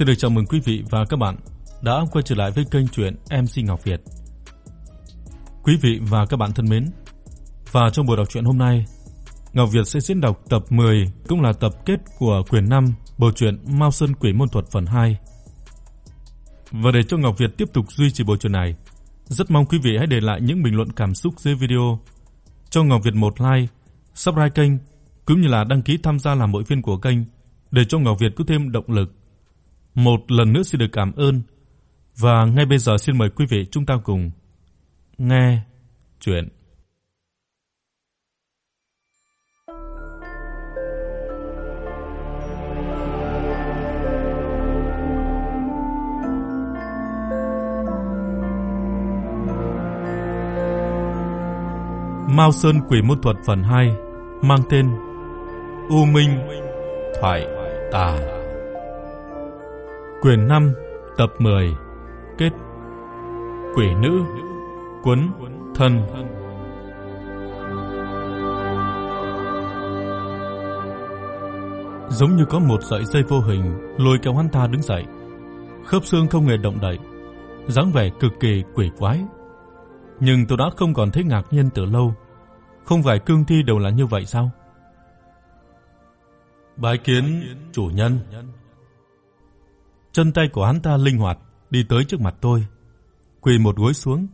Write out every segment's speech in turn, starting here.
Xin được chào mừng quý vị và các bạn đã quay trở lại với kênh truyện MC Ngọc Việt. Quý vị và các bạn thân mến, và trong buổi đọc truyện hôm nay, Ngọc Việt sẽ diễn đọc tập 10 cũng là tập kết của quyển 5 bộ truyện Mao Sơn Quỷ Môn Thuật phần 2. Và để cho Ngọc Việt tiếp tục duy trì bộ truyện này, rất mong quý vị hãy để lại những bình luận cảm xúc dưới video, cho Ngọc Việt một like, subscribe kênh cũng như là đăng ký tham gia làm hội viên của kênh để cho Ngọc Việt có thêm động lực. Một lần nữa xin được cảm ơn. Và ngay bây giờ xin mời quý vị chúng ta cùng nghe truyện Mao Sơn Quỷ Môn Thuật phần 2 mang tên U Minh Thoại Tà. Quyền 5, tập 10. Kết. Quỷ nữ quấn thân. Giống như có một sợi dây vô hình lôi kéo hắn ta đứng dậy. Khớp xương không hề động đậy, dáng vẻ cực kỳ quỷ quái. Nhưng tôi đã không còn thấy ngạc nhiên từ lâu. Không phải cương thi đều là như vậy sao? Bái kiến chủ nhân. Chân tay của hắn ta linh hoạt, đi tới trước mặt tôi, quỳ một gối xuống,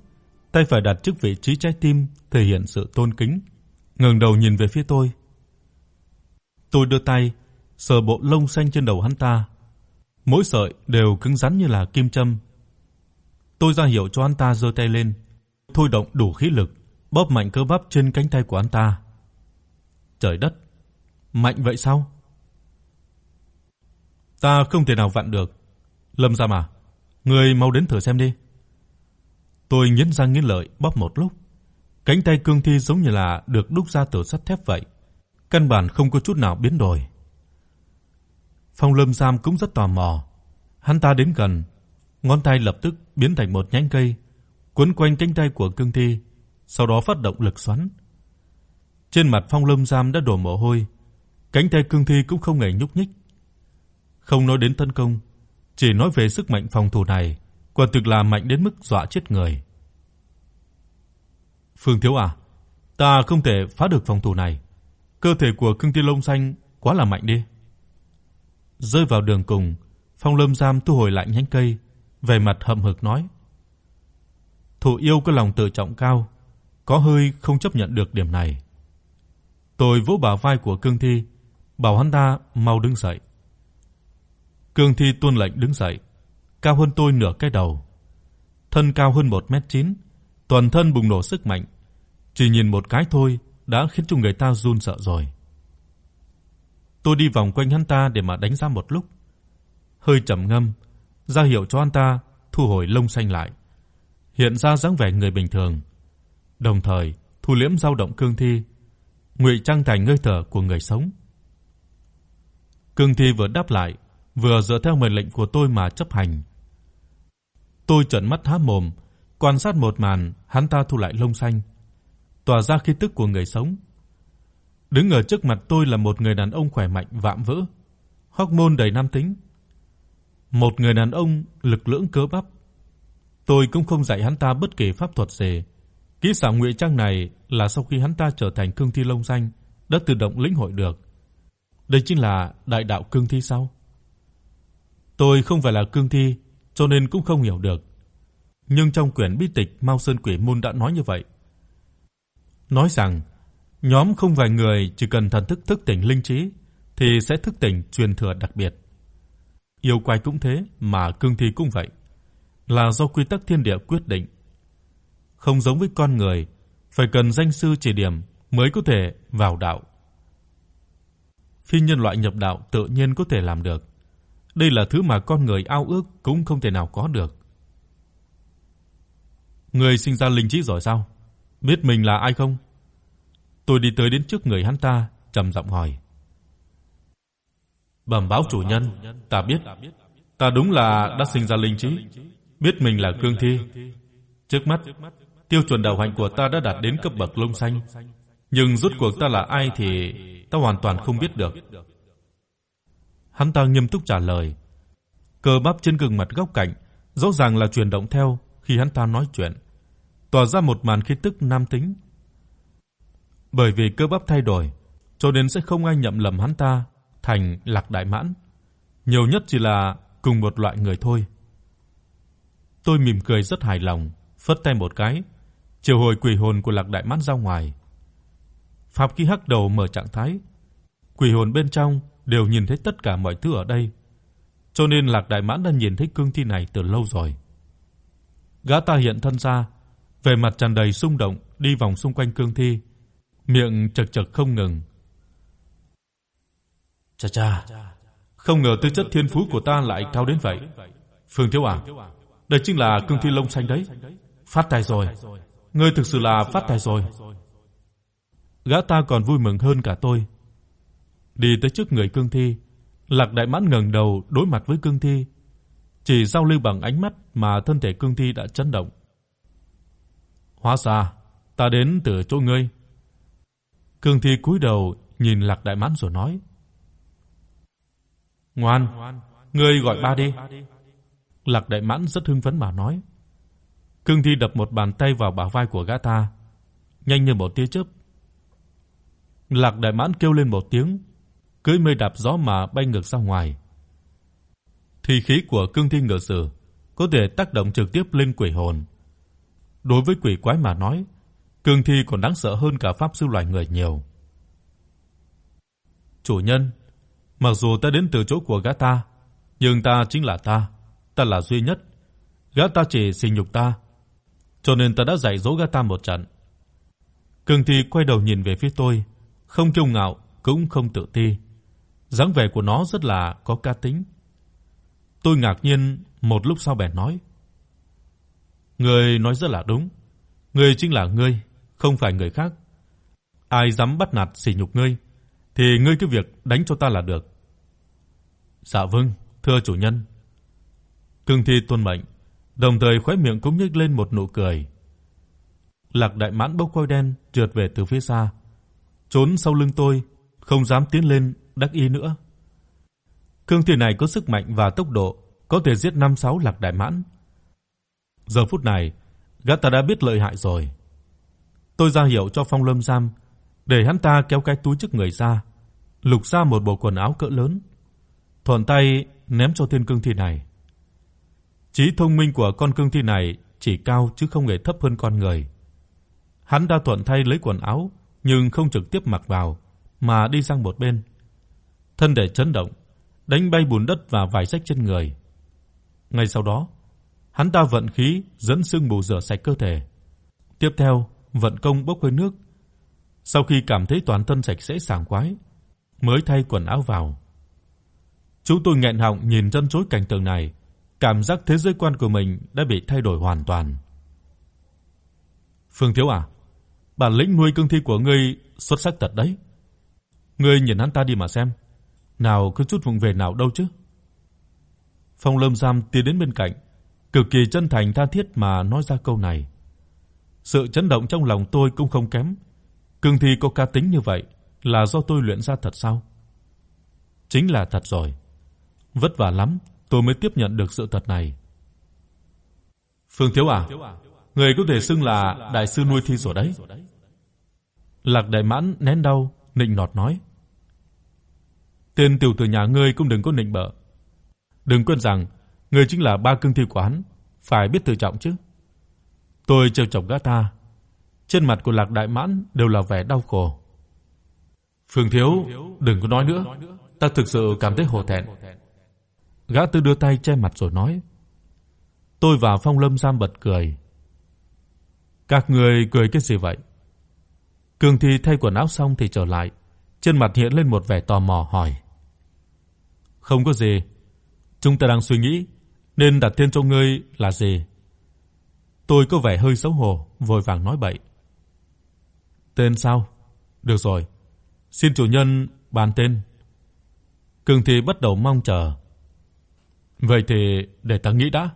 tay phải đặt trước vị trí trái tim, thể hiện sự tôn kính, ngẩng đầu nhìn về phía tôi. Tôi đưa tay sờ bộ lông xanh trên đầu hắn ta, mỗi sợi đều cứng rắn như là kim châm. Tôi ra hiệu cho hắn ta giơ tay lên, thôi động đủ khí lực, bóp mạnh cơ bắp trên cánh tay của hắn ta. Trời đất, mạnh vậy sao? Ta không thể nào vặn được. Lâm Gia mà, ngươi mau đến thử xem đi. Tôi nghiến răng nghiến lợi bóp một lúc. Cánh tay cương thi giống như là được đúc ra từ sắt thép vậy, căn bản không có chút nào biến đổi. Phong Lâm Giam cũng rất tò mò. Hắn ta đến gần, ngón tay lập tức biến thành một nhánh cây, quấn quanh cánh tay của cương thi, sau đó phát động lực xoắn. Trên mặt Phong Lâm Giam đã đổ mồ hôi, cánh tay cương thi cũng không hề nhúc nhích. Không nói đến tấn công, chỉ nói về sức mạnh phòng thủ này, quả thực là mạnh đến mức dọa chết người. Phương thiếu à, ta không thể phá được phòng thủ này. Cơ thể của cương thi lông xanh quá là mạnh đi. Rơi vào đường cùng, Phong Lâm Giam thu hồi lại nhánh cây, vẻ mặt hậm hực nói: "Thủ yêu có lòng tự trọng cao, có hơi không chấp nhận được điểm này." Tôi vỗ bả vai của Cương Thi, bảo hắn ta mau đứng dậy. Cương Thi tuân lệnh đứng dậy, cao hơn tôi nửa cái đầu. Thân cao hơn 1m9, toàn thân bùng nổ sức mạnh, chỉ nhìn một cái thôi đã khiến cho người ta run sợ rồi. Tôi đi vòng quanh hắn ta để mà đánh giá một lúc, hơi trầm ngâm, ra hiệu cho hắn ta thu hồi lông xanh lại, hiện ra dáng vẻ người bình thường, đồng thời thu liễm dao động cương thi, ngụy trang thành hơi thở của người sống. Cương thi vừa đáp lại, vừa dựa theo mệnh lệnh của tôi mà chấp hành. Tôi trợn mắt há mồm, quan sát một màn, hắn ta thu lại lông xanh, tỏa ra khí tức của người sống. Đứng ở trước mặt tôi là một người đàn ông khỏe mạnh vạm vỡ, hormone đầy nam tính. Một người đàn ông lực lưỡng cơ bắp. Tôi cũng không dạy hắn ta bất kỳ pháp thuật gì. Kỹ xảo ngụy trang này là sau khi hắn ta trở thành cương thi lông xanh đã tự động lĩnh hội được. Đây chính là đại đạo cương thi sao? Tôi không phải là cương thi, cho nên cũng không hiểu được. Nhưng trong quyển bí tịch Mao Sơn Quỷ môn đã nói như vậy. Nói rằng nhóm không vài người chỉ cần thần thức thức tỉnh linh trí thì sẽ thức tỉnh truyền thừa đặc biệt. Yêu quái cũng thế, mà cương thi cũng vậy, là do quy tắc thiên địa quyết định. Không giống với con người, phải cần danh sư chỉ điểm mới có thể vào đạo. Phi nhân loại nhập đạo tự nhiên có thể làm được. Đây là thứ mà con người ao ước cũng không thể nào có được. Người sinh ra linh trí rồi sao? Biết mình là ai không? Tôi đi tới đến trước người hắn ta, trầm giọng hỏi. Bẩm báo chủ nhân, ta biết, ta đúng là đã sinh ra linh trí, biết mình là cương thi. Trước mắt, tiêu chuẩn đạo hạnh của ta đã đạt đến cấp bậc lông xanh, nhưng rốt cuộc ta là ai thì ta hoàn toàn không biết được. Hắn ta nghiêm túc trả lời. Cơ bắp trên gương mặt góc cạnh rõ ràng là chuyển động theo khi hắn ta nói chuyện, tỏa ra một màn khí tức nam tính. Bởi vì cơ bắp thay đổi, cho nên sẽ không ai nhầm lầm hắn ta thành Lạc Đại Mãn. Nhiều nhất chỉ là cùng một loại người thôi. Tôi mỉm cười rất hài lòng, phất tay một cái, triệu hồi quỷ hồn của Lạc Đại Mãn ra ngoài. Pháp khí hắc đầu mở trạng thái, quỷ hồn bên trong đều nhìn thấy tất cả mọi thứ ở đây. Cho nên Lạc Đại Mãn đã nhìn thấy cương thi này từ lâu rồi. Gã ta hiện thân ra, vẻ mặt tràn đầy xung động, đi vòng xung quanh cương thi, miệng chật chật không ngừng. Cha cha, không ngờ tư chất thiên phú của ta lại cao đến vậy. Phương Thiếu à, đây chính là cương thi lông xanh đấy. Phát tài rồi. Ngươi thực sự là phát tài rồi. Gã ta còn vui mừng hơn cả tôi. Đi tới trước người cương thi, Lạc Đại Mãn ngẩng đầu đối mặt với cương thi, chỉ giao lưu bằng ánh mắt mà thân thể cương thi đã chấn động. "Hóa ra, ta đến từ chỗ ngươi." Cương thi cúi đầu nhìn Lạc Đại Mãn rồi nói: "Ngoan, ngươi gọi ba đi." Lạc Đại Mãn rất hưng phấn mà nói. Cương thi đập một bàn tay vào bả vai của gã ta, nhanh như một tia chớp. Lạc Đại Mãn kêu lên một tiếng, cưỡi mây đạp gió mà bay ngược ra ngoài. Thi khí của cương thi ngự sử có thể tác động trực tiếp lên quỷ hồn. Đối với quỷ quái mà nói, cương thi còn đáng sợ hơn cả pháp sư loài người nhiều. Chủ nhân, mặc dù ta đến từ chỗ của gã ta, nhưng ta chính là ta, ta là duy nhất. Gã ta chỉ sỉ nhục ta, cho nên ta đã dạy dỗ gã ta một trận. Cương thi quay đầu nhìn về phía tôi, không kiêu ngạo cũng không tự ti. Dáng vẻ của nó rất là có cá tính. Tôi ngạc nhiên, một lúc sau bèn nói: "Ngươi nói rất là đúng, ngươi chính là ngươi, không phải người khác. Ai dám bắt nạt sỉ nhục ngươi thì ngươi cứ việc đánh cho ta là được." "Dạ vâng, thưa chủ nhân." Cương thi tuân mệnh, đồng thời khóe miệng cũng nhếch lên một nụ cười. Lạc Đại Mãn bốc khói đen trượt về từ phía xa, trốn sau lưng tôi, không dám tiến lên đắc ý nữa. Cương thi này có sức mạnh và tốc độ, có thể giết 5-6 Lạc Đại Mãn. Giờ phút này, gã ta đã biết lợi hại rồi. Tôi ra hiệu cho Phong Lâm Giam để hắn ta kéo cái túi trước người ra, lục ra một bộ quần áo cỡ lớn, thuận tay ném cho thiên cương thi này. Trí thông minh của con cương thi này chỉ cao chứ không hề thấp hơn con người. Hắn đã thuận tay lấy quần áo nhưng không trực tiếp mặc vào mà đi sang một bên. Thân thể chấn động, đánh bay bùn đất và vài rách trên người. Ngay sau đó, hắn ta vận khí dẫn sương mù rửa sạch cơ thể. Tiếp theo, vận công bốc hơi nước. Sau khi cảm thấy toàn thân sạch sẽ sảng khoái, mới thay quần áo vào. Chúng tôi nghẹn họng nhìn chân chối cảnh tượng này, cảm giác thế giới quan của mình đã bị thay đổi hoàn toàn. Phương Thiếu à, bản lĩnh nuôi cương thi của ngươi xuất sắc thật đấy. Ngươi nhìn hắn ta đi mà xem, nào có chút vụng về nào đâu chứ. Phong Lâm Giang tiến đến bên cạnh, cực kỳ chân thành tha thiết mà nói ra câu này. Sự chấn động trong lòng tôi cũng không kém. Cương thi có cá tính như vậy là do tôi luyện ra thật sao? Chính là thật rồi. Vất vả lắm tôi mới tiếp nhận được sự thật này. Phương Thiếu à, người có thể xưng là đại sư nuôi thi rồi đấy. Lạc Đại Mãn nén đau, nịnh nọt nói: "Tên tiểu tử nhà ngươi cũng đừng có nịnh bợ. Đừng quên rằng ngươi chính là ba cương thi của hắn, phải biết tự trọng chứ." Tôi trêu chọc gã ta. Trên mặt của Lạc Đại Mãn đều là vẻ đau khổ. "Phương thiếu, đừng có nói nữa, ta thực sự cảm thấy hổ thẹn." Gã tư đưa tay che mặt rồi nói. Tôi và Phong Lâm Giam bật cười. Các người cười cái gì vậy? Cường Thi thay quần áo xong thì trở lại, trên mặt hiện lên một vẻ tò mò hỏi. Không có gì, chúng ta đang suy nghĩ nên đặt tên cho ngươi là gì? Tôi có vẻ hơi xấu hổ, vội vàng nói bậy. Tên sao? Được rồi, xin chủ nhân bàn tên. Cường thì bắt đầu mong chờ. Vậy thì để ta nghĩ đã.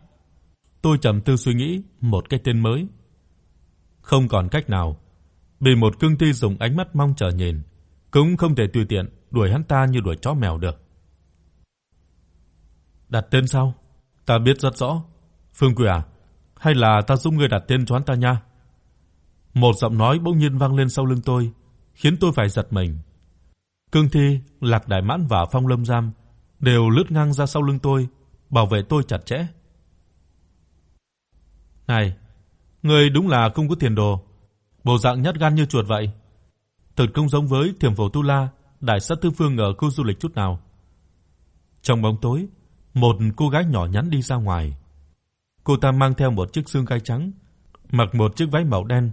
Tôi trầm tư suy nghĩ một cái tên mới. Không còn cách nào, bị một cương thi dùng ánh mắt mong chờ nhìn, cũng không thể tùy tiện đuổi hắn ta như đuổi chó mèo được. Đặt tên sao? Ta biết rất rõ. Phương Quỷ à, hay là ta giúp ngươi đặt tên cho hắn ta nha." Một giọng nói bỗng nhiên vang lên sau lưng tôi, khiến tôi phải giật mình. Cương Thi, Lạc Đại Mãn và Phong Lâm Giam đều lướt ngang ra sau lưng tôi, bảo vệ tôi chặt chẽ. "Này, ngươi đúng là không có tiền đồ, bộ dạng nhát gan như chuột vậy." Thật không giống với Thiểm Phổ Tu La, đại sát thư phương ở khu du lịch chút nào. Trong bóng tối, một cô gái nhỏ nhắn đi ra ngoài. Cô ta mang theo một chiếc xương gai trắng, mặc một chiếc váy màu đen,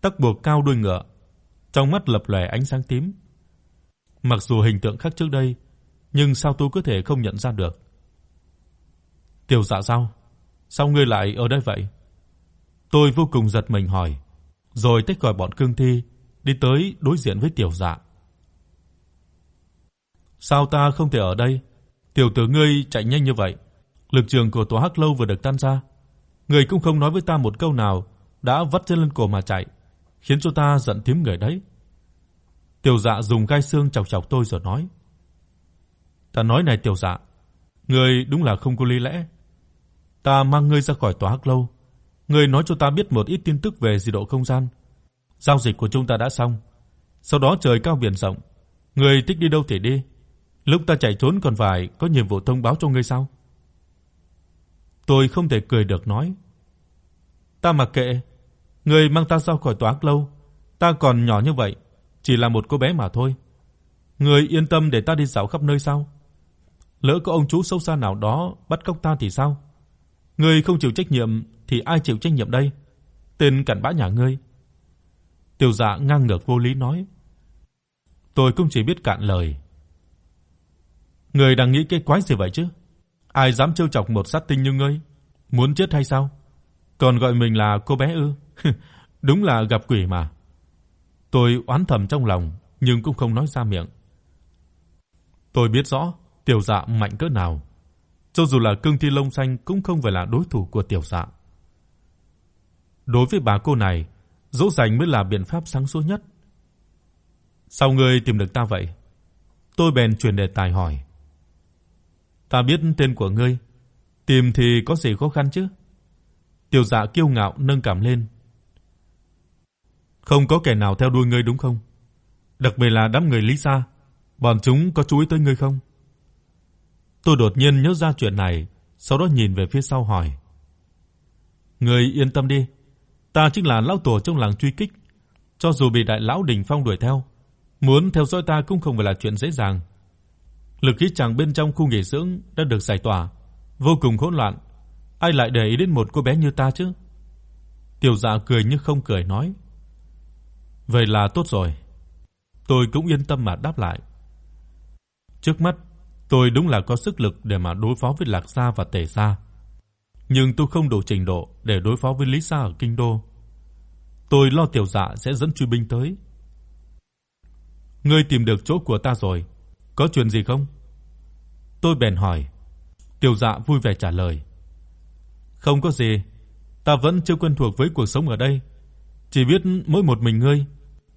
tóc buộc cao đuôi ngựa, trong mắt lập lòe ánh sáng tím. Mặc dù hình tượng khác trước đây, nhưng sao tôi có thể không nhận ra được? Tiểu Dạ sao? Sao ngươi lại ở đây vậy? Tôi vô cùng giật mình hỏi, rồi tách khỏi bọn cương thi đi tới đối diện với Tiểu Dạ. Sao ta không thể ở đây? Tiểu tử ngươi chạy nhanh như vậy, lực trường của tòa Hắc lâu vừa được tan ra, ngươi cũng không nói với ta một câu nào, đã vắt chân lên cổ mà chạy, khiến cho ta giận tím người đấy. Tiểu Dạ dùng gai xương chọc chọc tôi rồi nói: "Ta nói này Tiểu Dạ, ngươi đúng là không có lý lẽ. Ta mang ngươi ra khỏi tòa Hắc lâu, ngươi nói cho ta biết một ít tin tức về dị độ không gian. Giao dịch của chúng ta đã xong, sau đó trời cao biển rộng, ngươi thích đi đâu thì đi." Lúc ta chạy trốn còn phải có nhiệm vụ thông báo cho ngươi sao? Tôi không thể cười được nói. Ta mặc kệ, ngươi mang ta ra khỏi tòa ác lâu, ta còn nhỏ như vậy, chỉ là một cô bé mà thôi. Ngươi yên tâm để ta đi dạo khắp nơi sao? Lỡ có ông chú sâu xa nào đó bắt cóc ta thì sao? Ngươi không chịu trách nhiệm thì ai chịu trách nhiệm đây? Tên cặn bã nhà ngươi. Tiêu Dạ ngang ngược vô lý nói. Tôi cũng chỉ biết cạn lời. Ngươi đang nghĩ cái quái gì vậy chứ? Ai dám trêu chọc một sát tinh như ngươi? Muốn chết hay sao? Còn gọi mình là cô bé ư? Đúng là gặp quỷ mà. Tôi oán thầm trong lòng nhưng cũng không nói ra miệng. Tôi biết rõ Tiểu Dạ mạnh cỡ nào, cho dù là Cương Thi lông xanh cũng không phải là đối thủ của Tiểu Dạ. Đối với bà cô này, dỗ dành mới là biện pháp sáng suốt nhất. Sao ngươi tìm được ta vậy? Tôi bèn chuyển đề tài hỏi. Ta biết tên của ngươi, tìm thì có gì khó khăn chứ?" Tiểu Dạ kiêu ngạo nâng cằm lên. "Không có kẻ nào theo đuôi ngươi đúng không? Đặc biệt là đám người Lý gia, bọn chúng có chú ý tới ngươi không?" Tôi đột nhiên nhớ ra chuyện này, sau đó nhìn về phía sau hỏi: "Ngươi yên tâm đi, ta chính là lão tổ trong làng truy kích, cho dù bị đại lão Đình Phong đuổi theo, muốn theo dõi ta cũng không phải là chuyện dễ dàng. Lực khí chàng bên trong khu nghỉ dưỡng đã được giải tỏa, vô cùng hỗn loạn, ai lại để ý đến một cô bé như ta chứ? Tiểu Dạ cười như không cười nói: "Vậy là tốt rồi." Tôi cũng yên tâm mà đáp lại. Trước mắt, tôi đúng là có sức lực để mà đối phó với Lạc gia và Tề gia, nhưng tôi không đủ trình độ để đối phó với Lý gia ở kinh đô. Tôi lo Tiểu Dạ sẽ dẫn truy binh tới. Ngươi tìm được chỗ của ta rồi, có chuyện gì không? Tôi bèn hỏi. Tiểu Dạ vui vẻ trả lời. Không có gì, ta vẫn chưa quen thuộc với cuộc sống ở đây, chỉ biết mỗi một mình ngươi,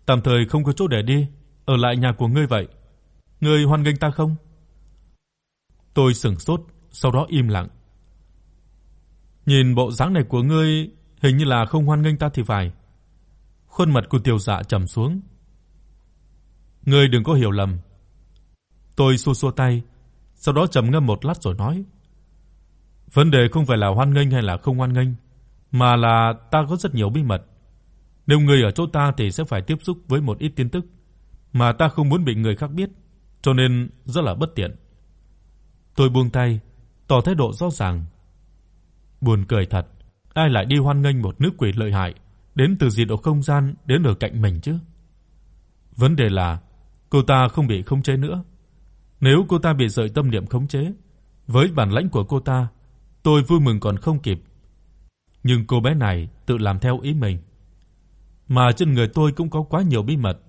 tạm thời không có chỗ để đi, ở lại nhà của ngươi vậy. Ngươi hoan nghênh ta không? Tôi sững sốt, sau đó im lặng. Nhìn bộ dáng này của ngươi, hình như là không hoan nghênh ta thì phải. Khuôn mặt của Tiểu Dạ trầm xuống. Ngươi đừng có hiểu lầm, Tôi xua xua tay, sau đó trầm ngâm một lát rồi nói: "Vấn đề không phải là hoan nghênh hay là không hoan nghênh, mà là ta có rất nhiều bí mật. Nếu người ở chỗ ta thì sẽ phải tiếp xúc với một ít tin tức mà ta không muốn bị người khác biết, cho nên rất là bất tiện." Tôi buông tay, tỏ thái độ rõ ràng. Buồn cười thật, ai lại đi hoan nghênh một nữ quỷ lợi hại đến từ dị độ không gian đến ở cạnh mình chứ? Vấn đề là cô ta không bị khống chế nữa, nếu cô ta bị sợi tâm niệm khống chế, với bản lãnh của cô ta, tôi vui mừng còn không kịp. Nhưng cô bé này tự làm theo ý mình. Mà trên người tôi cũng có quá nhiều bí mật.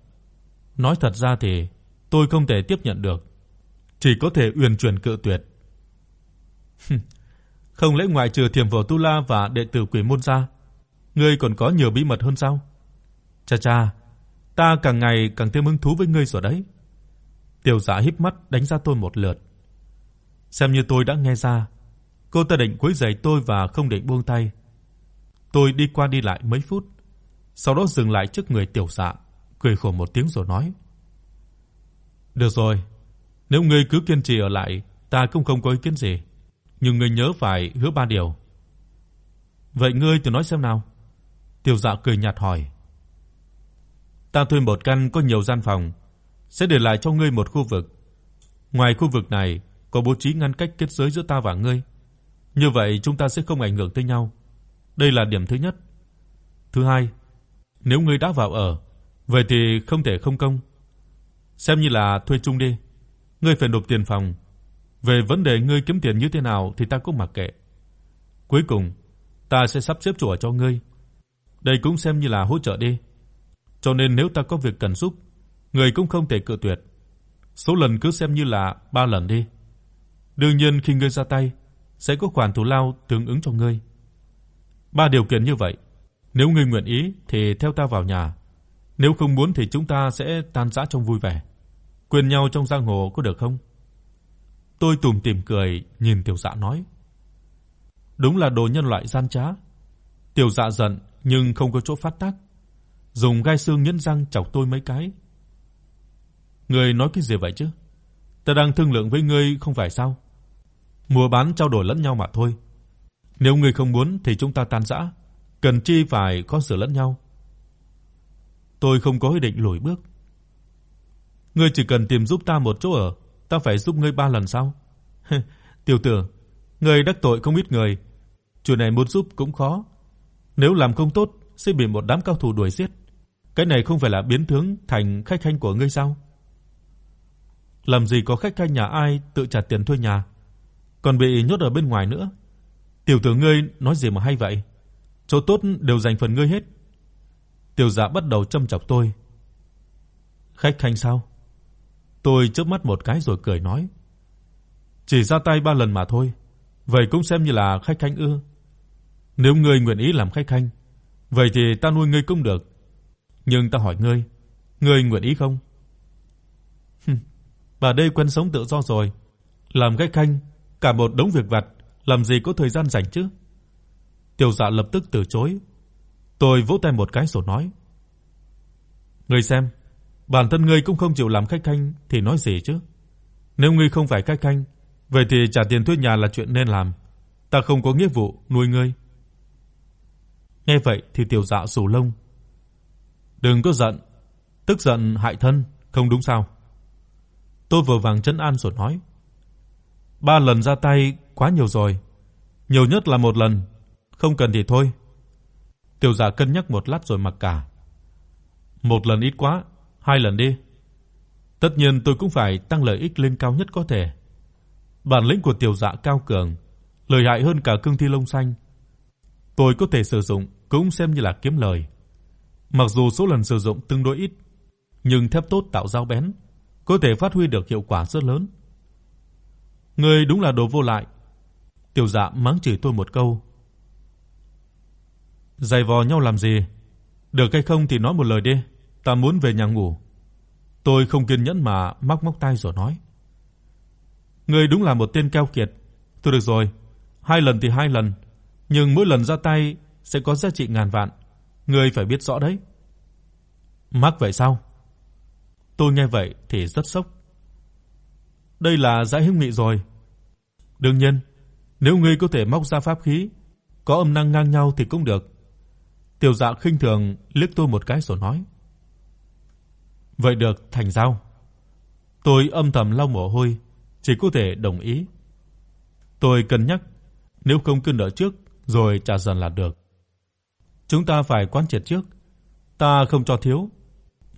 Nói thật ra thì tôi không thể tiếp nhận được, chỉ có thể uyển chuyển cự tuyệt. không lẽ ngoài trừ Thiểm Phổ Tu La và đệ tử Quỷ môn ra, ngươi còn có nhiều bí mật hơn sao? Cha cha, ta càng ngày càng thêm hứng thú với ngươi rồi đấy. Tiểu Dạ híp mắt đánh giá tôi một lượt. Xem như tôi đã nghe ra, Cô ta định quấy rầy tôi và không định buông tay. Tôi đi qua đi lại mấy phút, sau đó dừng lại trước người Tiểu Dạ, cười khổ một tiếng rồi nói: "Được rồi, nếu ngươi cứ kiên trì ở lại, ta cũng không có ý kiến gì, nhưng ngươi nhớ phải hứa ba điều." "Vậy ngươi tự nói xem nào?" Tiểu Dạ cười nhạt hỏi. "Ta thuê một căn có nhiều gian phòng, sẽ để lại cho ngươi một khu vực. Ngoài khu vực này có bố trí ngăn cách kết giới giữa ta và ngươi. Như vậy chúng ta sẽ không ảnh hưởng tới nhau. Đây là điểm thứ nhất. Thứ hai, nếu ngươi đã vào ở, vậy thì không thể không công. Xem như là thuê chung đi. Ngươi phải nộp tiền phòng. Về vấn đề ngươi kiếm tiền như thế nào thì ta cũng mặc kệ. Cuối cùng, ta sẽ sắp xếp chỗ ở cho ngươi. Đây cũng xem như là hỗ trợ đi. Cho nên nếu ta có việc cần giúp, người cũng không thể cự tuyệt. Số lần cứ xem như là 3 lần đi. Đương nhiên khi ngươi ra tay, sẽ có khoản thù lao tương ứng cho ngươi. Ba điều kiện như vậy, nếu ngươi nguyện ý thì theo ta vào nhà, nếu không muốn thì chúng ta sẽ tan rã trong vui vẻ. Quên nhau trong giang hồ có được không? Tôi tủm tỉm cười nhìn Tiểu Dạ nói. Đúng là đồ nhân loại gian trá. Tiểu Dạ giận nhưng không có chỗ phát tác, dùng gai xương nhẫn răng chọc tôi mấy cái. Ngươi nói cái gì vậy chứ? Ta đang thương lượng với ngươi không phải sao? Mua bán trao đổi lẫn nhau mà thôi. Nếu ngươi không muốn thì chúng ta tan rã, cần chi phải có sự lẫn nhau. Tôi không có ý định lùi bước. Ngươi chỉ cần tìm giúp ta một chỗ ở, ta phải giúp ngươi ba lần sao? Tiểu tử, ngươi đắc tội không ít người, chuyện này muốn giúp cũng khó. Nếu làm không tốt sẽ bị một đám cao thủ đuổi giết. Cái này không phải là biến tướng thành khách khanh của ngươi sao? Làm gì có khách khanh nhà ai tự trả tiền thuê nhà, còn bị nhốt ở bên ngoài nữa. Tiểu tử ngươi nói gì mà hay vậy? Chỗ tốt đều dành phần ngươi hết. Tiểu Dạ bắt đầu châm chọc tôi. Khách khanh sao? Tôi chớp mắt một cái rồi cười nói. Chỉ ra tay 3 lần mà thôi, vậy cũng xem như là khách khanh ư? Nếu ngươi nguyện ý làm khách khanh, vậy thì ta nuôi ngươi cũng được. Nhưng ta hỏi ngươi, ngươi nguyện ý không? Bà đây quen sống tự do rồi, làm khách khanh cả một đống việc vặt, làm gì có thời gian rảnh chứ? Tiêu Dạ lập tức từ chối. Tôi vỗ tay một cái rồi nói: "Ngươi xem, bản thân ngươi cũng không chịu làm khách khanh thì nói gì chứ? Nếu ngươi không phải khách khanh, vậy thì trả tiền thuê nhà là chuyện nên làm, ta không có nghĩa vụ nuôi ngươi." Nghe vậy thì Tiểu Dạ sù lông. "Đừng có giận, tức giận hại thân, không đúng sao?" Tôi vừa vàng trấn an rồi nói: Ba lần ra tay quá nhiều rồi, nhiều nhất là một lần, không cần thì thôi. Tiểu Giả cân nhắc một lát rồi mặc cả. Một lần ít quá, hai lần đi. Tất nhiên tôi cũng phải tăng lợi ích lên cao nhất có thể. Bản lĩnh của Tiểu Dạ cao cường, lợi hại hơn cả cương thi lông xanh. Tôi có thể sử dụng cũng xem như là kiếm lời. Mặc dù số lần sử dụng tương đối ít, nhưng thép tốt tạo dao bén, có thể phát huy được hiệu quả rất lớn. Ngươi đúng là đồ vô lại. Tiểu Dạ mắng chửi tôi một câu. Giày vò nhau làm gì? Được hay không thì nói một lời đi, ta muốn về nhà ngủ. Tôi không kiên nhẫn mà móc móc tai rồi nói. Ngươi đúng là một tên keo kiệt. tôi được rồi, hai lần thì hai lần, nhưng mỗi lần ra tay sẽ có giá trị ngàn vạn, ngươi phải biết rõ đấy. Mắc vậy sao? Tôi nghe vậy thì rất sốc. Đây là giải hữu nghị rồi. Đương nhiên, nếu ngươi có thể móc ra pháp khí có âm năng ngang nhau thì cũng được. Tiểu Dạ khinh thường liếc tôi một cái rồi nói: "Vậy được, thành giao." Tôi âm thầm lau mồ hôi, chỉ có thể đồng ý. Tôi cân nhắc, nếu không cứ nợ trước rồi trả dần là được. Chúng ta phải quán triệt trước, ta không cho thiếu.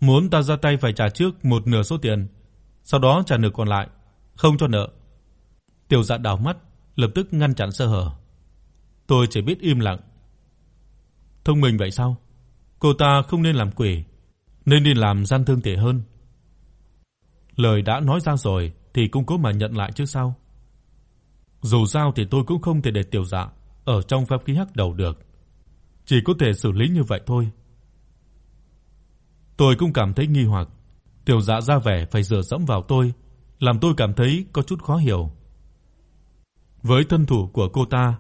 Muốn ta ra tay phải trả trước một nửa số tiền, sau đó trả nửa còn lại không cho nợ. Tiểu Dạ đảo mắt, lập tức ngăn chặn sơ hở. Tôi chỉ biết im lặng. Thông minh vậy sao? Cô ta không nên làm quỷ, nên đi làm gian thương tệ hơn. Lời đã nói ra rồi thì cũng cố mà nhận lại chứ sao? Dù sao thì tôi cũng không thể để Tiểu Dạ ở trong pháp khí hắc đầu được. Chỉ có thể xử lý như vậy thôi. Tôi cũng cảm thấy nghi hoặc, Tiểu Dạ ra vẻ phải dựa dẫm vào tôi làm tôi cảm thấy có chút khó hiểu. Với thân thủ của cô ta,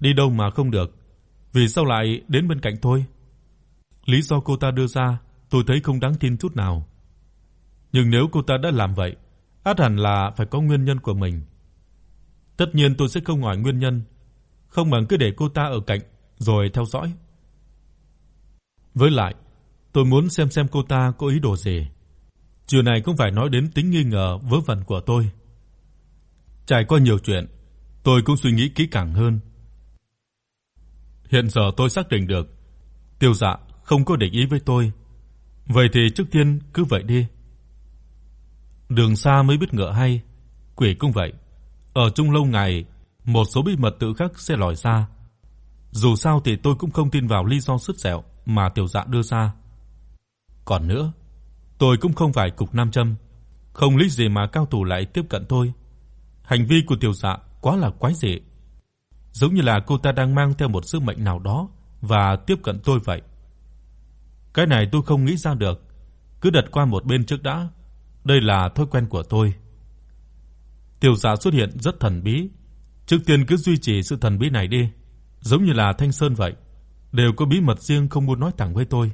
đi đâu mà không được, vì sao lại đến bên cạnh tôi? Lý do cô ta đưa ra, tôi thấy không đáng tin chút nào. Nhưng nếu cô ta đã làm vậy, ắt hẳn là phải có nguyên nhân của mình. Tất nhiên tôi sẽ không hỏi nguyên nhân, không bằng cứ để cô ta ở cạnh rồi theo dõi. Với lại, tôi muốn xem xem cô ta có ý đồ gì. Chuyện này cũng phải nói đến tính nghi ngờ vớ vẩn của tôi. Trải qua nhiều chuyện, tôi cũng suy nghĩ kỹ càng hơn. Hiện giờ tôi xác định được Tiêu Dạ không có định ý với tôi. Vậy thì trước tiên cứ vậy đi. Đường xa mới biết ngựa hay, quỷ cũng vậy. Ở chung lâu ngày, một số bí mật tự khắc sẽ lòi ra. Dù sao thì tôi cũng không tin vào lý do sứt sẹo mà Tiểu Dạ đưa ra. Còn nữa, tôi cũng không phải cục nam châm, không lý gì mà cao thủ lại tiếp cận tôi. Hành vi của Tiểu Dạ quá là quái dị, giống như là cô ta đang mang theo một sứ mệnh nào đó và tiếp cận tôi vậy. Cái này tôi không nghĩ ra được, cứ đặt qua một bên trước đã. Đây là thói quen của tôi. Tiểu Dạ xuất hiện rất thần bí, trước tiên cứ duy trì sự thần bí này đi, giống như là Thanh Sơn vậy, đều có bí mật riêng không muốn nói thẳng với tôi.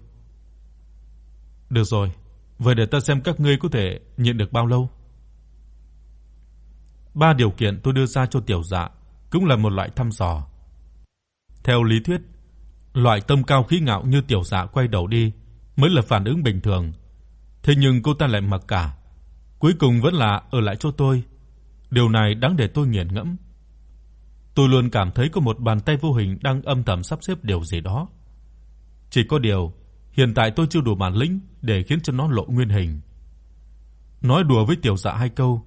Được rồi, vậy để ta xem các ngươi có thể nhịn được bao lâu. Ba điều kiện tôi đưa ra cho Tiểu Dạ cũng là một loại thăm dò. Theo lý thuyết, loại tâm cao khí ngạo như Tiểu Dạ quay đầu đi mới là phản ứng bình thường. Thế nhưng cô ta lại mặc cả, cuối cùng vẫn là ở lại chỗ tôi. Điều này đáng để tôi nghiền ngẫm. Tôi luôn cảm thấy có một bàn tay vô hình đang âm thầm sắp xếp điều gì đó. Chỉ có điều, hiện tại tôi chưa đủ bản lĩnh để khiến cho nó lộ nguyên hình. Nói đùa với Tiểu Dạ hai câu,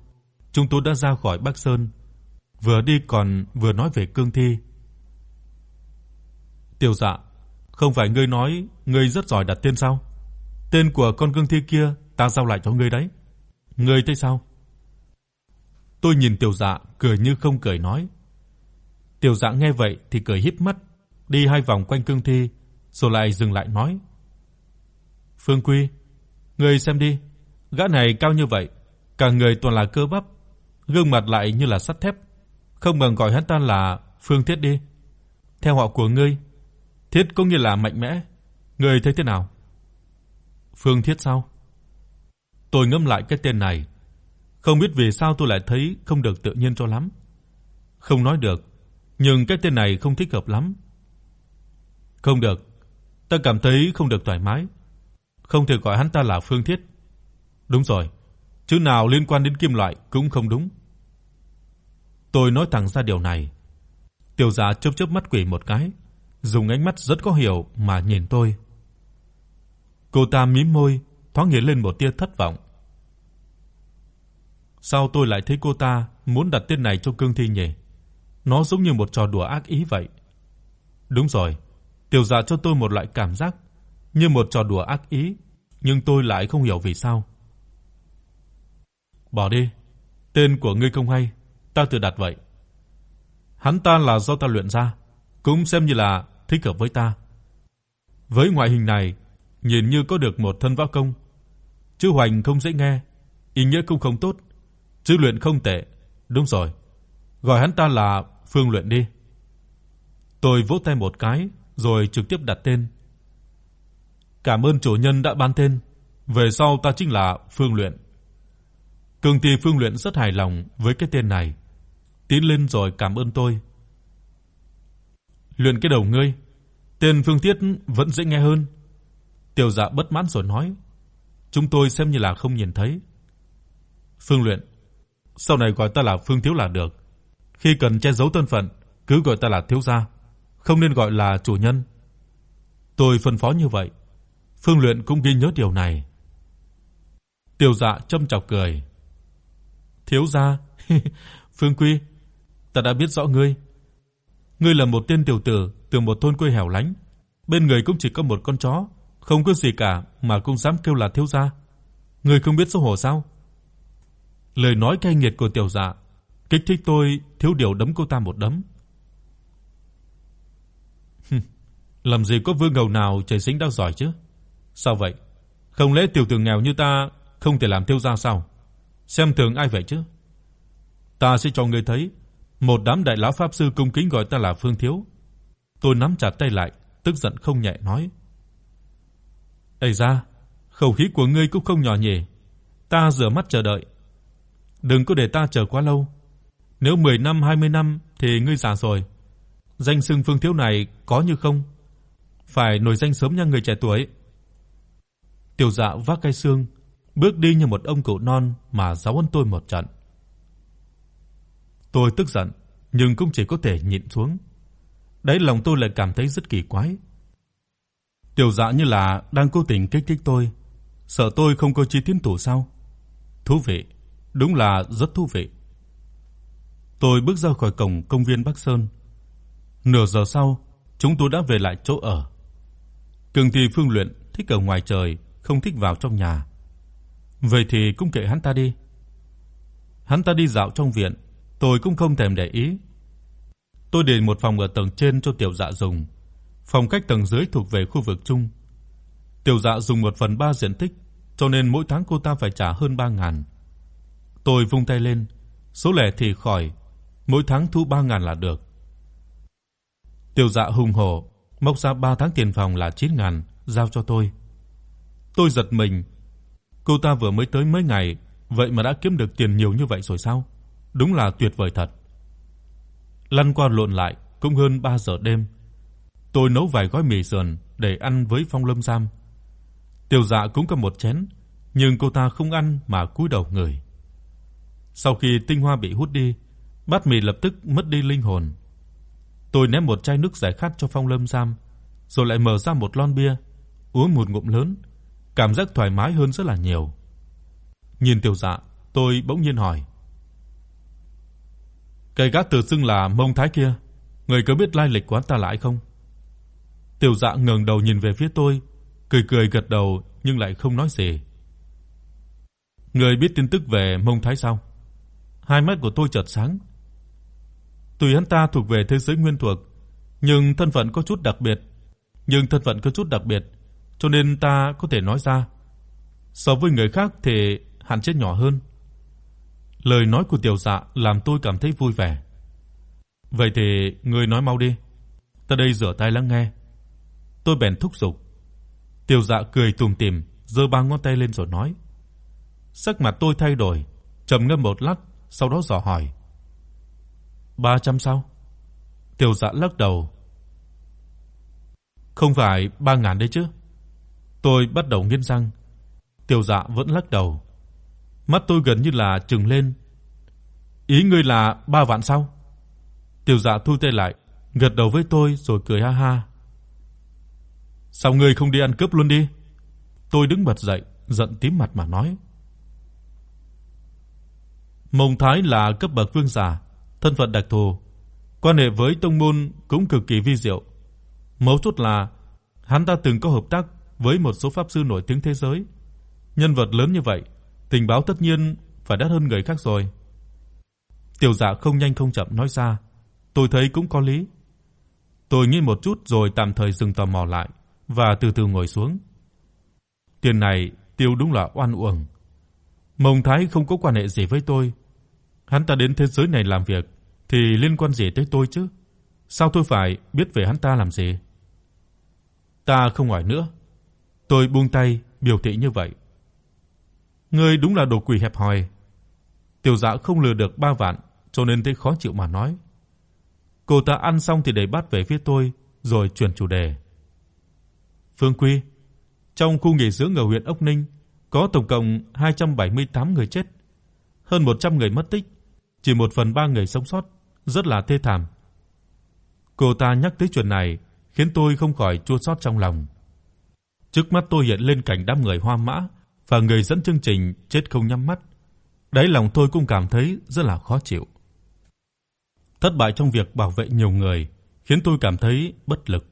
chúng tôi đã ra khỏi Bắc Sơn, vừa đi còn vừa nói về cương thi. Tiểu Dạ, không phải ngươi nói ngươi rất giỏi đặt tên sao? Tên của con cương thi kia ta giao lại cho ngươi đấy. Ngươi thấy sao? Tôi nhìn Tiểu Dạ cười như không cười nói. Tiểu Dạ nghe vậy thì cười híp mắt, đi hai vòng quanh cương thi, rồi lại dừng lại nói: "Phương Quy, ngươi xem đi, gã này cao như vậy, cả người toàn là cơ bắp, gương mặt lại như là sắt thép, không bằng gọi hắn ta là Phương Thiết đi. Theo họ của ngươi, Thiết có nghĩa là mạnh mẽ, ngươi thấy thế nào?" Phương Thiết sao? Tôi ngâm lại cái tên này, không biết vì sao tôi lại thấy không được tự nhiên cho lắm. Không nói được, nhưng cái tên này không thích hợp lắm. Không được, ta cảm thấy không được thoải mái. Không thể gọi hắn ta là Phương Thiết. Đúng rồi, chữ nào liên quan đến kim loại cũng không đúng. Tôi nói thẳng ra điều này. Tiểu giả chớp chớp mắt quỷ một cái, dùng ánh mắt rất có hiểu mà nhìn tôi. Cô ta mím môi, thoáng hiện lên một tia thất vọng. Sao tôi lại thấy cô ta muốn đặt tên này cho Cương Thi nhỉ? Nó giống như một trò đùa ác ý vậy. Đúng rồi, Tiểu giả cho tôi một loại cảm giác như một trò đùa ác ý, nhưng tôi lại không hiểu vì sao. Bỏ đi, tên của ngươi không hay, ta tự đặt vậy. Hắn ta là do ta luyện ra, cũng xem như là thích hợp với ta. Với ngoại hình này, nhìn như có được một thân võ công. Chữ hoành không dễ nghe, ý nghĩa cũng không tốt, chữ luyện không tệ. Đúng rồi, gọi hắn ta là Phương Luyện đi. Tôi vỗ tay một cái rồi trực tiếp đặt tên. Cảm ơn chủ nhân đã ban tên, về sau ta chính là Phương Luyện. Cường Ty Phương Luyện rất hài lòng với cái tên này, tiến lên rồi cảm ơn tôi. Luyện cái đầu ngươi, tên Phương Tiết vẫn dễ nghe hơn. Tiểu Dạ bất mãn rồi nói, chúng tôi xem như là không nhìn thấy. Phương Luyện, sau này gọi ta là Phương Thiếu là được. Khi cần che giấu thân phận, cứ gọi ta là thiếu gia, không nên gọi là chủ nhân. Tôi phân phó như vậy. Phương Luyện cũng ghi nhớ điều này. Tiêu Dạ châm chọc cười. Thiếu gia, Phương Quy, ta đã biết rõ ngươi. Ngươi là một tên tiểu tử từ một thôn quê hẻo lánh, bên người cũng chỉ có một con chó, không có gì cả mà cũng dám kêu là thiếu gia. Ngươi không biết xấu hổ sao? Lời nói cay nghiệt của tiểu dạ kích thích tôi thiếu điều đấm cô ta một đấm. Làm gì có vương ngầu nào trời sinh đã giỏi chứ? Sao vậy? Không lẽ tiểu tử nghèo như ta không thể làm thiếu gia sao? Xem thường ai vậy chứ? Ta sẽ cho ngươi thấy, Một đám đại lão pháp sư cung kính gọi ta là Phương thiếu. Tôi nắm chặt tay lại, tức giận không nhẹ nói: "Ây da, khẩu khí của ngươi cũng không nhỏ nhỉ. Ta rửa mắt chờ đợi. Đừng có để ta chờ quá lâu. Nếu 10 năm 20 năm thì ngươi già rồi. Danh xưng Phương thiếu này có như không? Phải nổi danh sớm nha người trẻ tuổi." Tiểu Dạ vác cây xương, bước đi như một ông cụ non mà giáo huấn tôi một trận. Tôi tức giận, nhưng cũng chỉ có thể nhịn xuống. Đấy lòng tôi lại cảm thấy rất kỳ quái. Tiểu Dạ như là đang cố tình kích thích tôi, sợ tôi không có chi tiến thủ sao? Thú vị, đúng là rất thú vị. Tôi bước ra khỏi cổng công viên Bắc Sơn. Nửa giờ sau, chúng tôi đã về lại chỗ ở. Cường Thị Phương Luyện thích ở ngoài trời, không thích vào trong nhà. Vậy thì cũng kệ hắn ta đi. Hắn ta đi dạo trong viện, tôi cũng không thèm để ý. Tôi để một phòng ở tầng trên cho Tiểu Dạ dùng, phòng cách tầng dưới thuộc về khu vực chung. Tiểu Dạ dùng 1/3 diện tích, cho nên mỗi tháng cô ta phải trả hơn 3 ngàn. Tôi vung tay lên, số lẻ thì khỏi, mỗi tháng thu 3 ngàn là được. Tiểu Dạ hùng hổ móc ra 3 tháng tiền phòng là 9 ngàn giao cho tôi. Tôi giật mình. Cô ta vừa mới tới mấy ngày, vậy mà đã kiếm được tiền nhiều như vậy rồi sao? Đúng là tuyệt vời thật. Lăn qua lộn lại cũng hơn 3 giờ đêm. Tôi nấu vài gói mì sườn để ăn với Phong Lâm Sam. tiêu Dạ cũng cầm một chén, nhưng cô ta không ăn mà cúi đầu người. Sau khi tinh hoa bị hút đi, bát mì lập tức mất đi linh hồn. Tôi ném một chai nước giải khát cho Phong Lâm Sam, rồi lại mở ra một lon bia, uống một ngụm lớn, cảm giác thoải mái hơn rất là nhiều. Nhìn Tiểu Dạ, tôi bỗng nhiên hỏi: "Cái gã tự xưng là Mông Thái kia, người có biết lai lịch của hắn ta lại không?" Tiểu Dạ ngẩng đầu nhìn về phía tôi, cười cười gật đầu nhưng lại không nói gì. "Người biết tin tức về Mông Thái sao?" Hai mắt của tôi chợt sáng. Tuy hắn ta thuộc về thế giới nguyên thuộc, nhưng thân phận có chút đặc biệt, nhưng thân phận có chút đặc biệt, cho nên ta có thể nói ra. So với người khác thì hạn chế nhỏ hơn. Lời nói của Tiểu Dạ làm tôi cảm thấy vui vẻ. Vậy thì ngươi nói mau đi. Ta đây rửa tay lắng nghe. Tôi bèn thúc giục. Tiểu Dạ cười tủm tỉm, giơ ba ngón tay lên rồi nói. Sắc mặt tôi thay đổi, trầm ngâm một lát, sau đó dò hỏi. 300 sao? Tiểu Dạ lắc đầu. Không phải 3000 đấy chứ? Tôi bắt đầu nghiến răng. Tiểu Dạ vẫn lắc đầu. Mắt tôi gần như là trừng lên. Ý ngươi là 3 vạn sao? Tiểu Dạ thu tay lại, gật đầu với tôi rồi cười ha ha. Sao ngươi không đi ăn cướp luôn đi? Tôi đứng bật dậy, giận tím mặt mà nói. Mông Thái là cấp bậc vương giả, thân phận đặc thù, quan hệ với tông môn cũng cực kỳ vi diệu. Mấu chốt là hắn ta từng có hợp tác với một số pháp sư nổi tiếng thế giới. Nhân vật lớn như vậy, tình báo tất nhiên phải đắt hơn người khác rồi. Tiểu Dạ không nhanh không chậm nói ra, tôi thấy cũng có lý. Tôi nghĩ một chút rồi tạm thời dừng tò mò lại và từ từ ngồi xuống. Tiền này tiêu đúng là oan uổng. Mông Thái không có quan hệ gì với tôi. Hắn ta đến thế giới này làm việc thì liên quan gì tới tôi chứ? Sao tôi phải biết về hắn ta làm gì? Ta không hỏi nữa. Tôi buông tay, biểu thị như vậy. Ngươi đúng là đồ quỷ hẹp hòi. Tiểu Dạ không lừa được 3 vạn, cho nên thấy khó chịu mà nói. Cô ta ăn xong thì đẩy bát về phía tôi, rồi chuyển chủ đề. Phương Quy, trong khu nghỉ dưỡng ở huyện Ốc Ninh có tổng cộng 278 người chết, hơn 100 người mất tích, chỉ 1 phần 3 người sống sót, rất là thê thảm. Cô ta nhắc tới chuyện này, khiến tôi không khỏi chua xót trong lòng. Trước mắt tôi hiện lên cảnh đám người Hoa Mã và người dẫn chương trình chết không nhắm mắt. Đấy lòng tôi cũng cảm thấy rất là khó chịu. Thất bại trong việc bảo vệ nhiều người khiến tôi cảm thấy bất lực.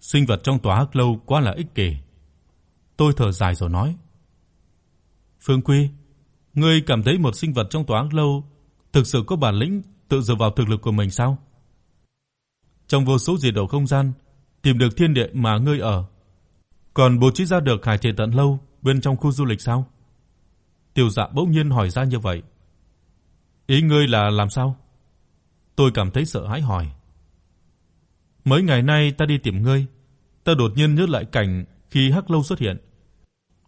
Sinh vật trong tòa hắc lâu quá là ích kỷ. Tôi thở dài rồi nói: "Phương Quy, ngươi cảm thấy một sinh vật trong tòa hắc lâu thực sự có bản lĩnh tự dựa vào thực lực của mình sao?" Trong vô số dị độ không gian, tìm được thiên địa mà ngươi ở, còn bố trí ra được hải Thiên tận lâu bên trong khu du lịch sao? Tiêu Dạ bỗng nhiên hỏi ra như vậy. Ý ngươi là làm sao? Tôi cảm thấy sợ hãi hỏi. Mấy ngày nay ta đi tìm ngươi, ta đột nhiên nhớ lại cảnh khi Hắc Lâu xuất hiện.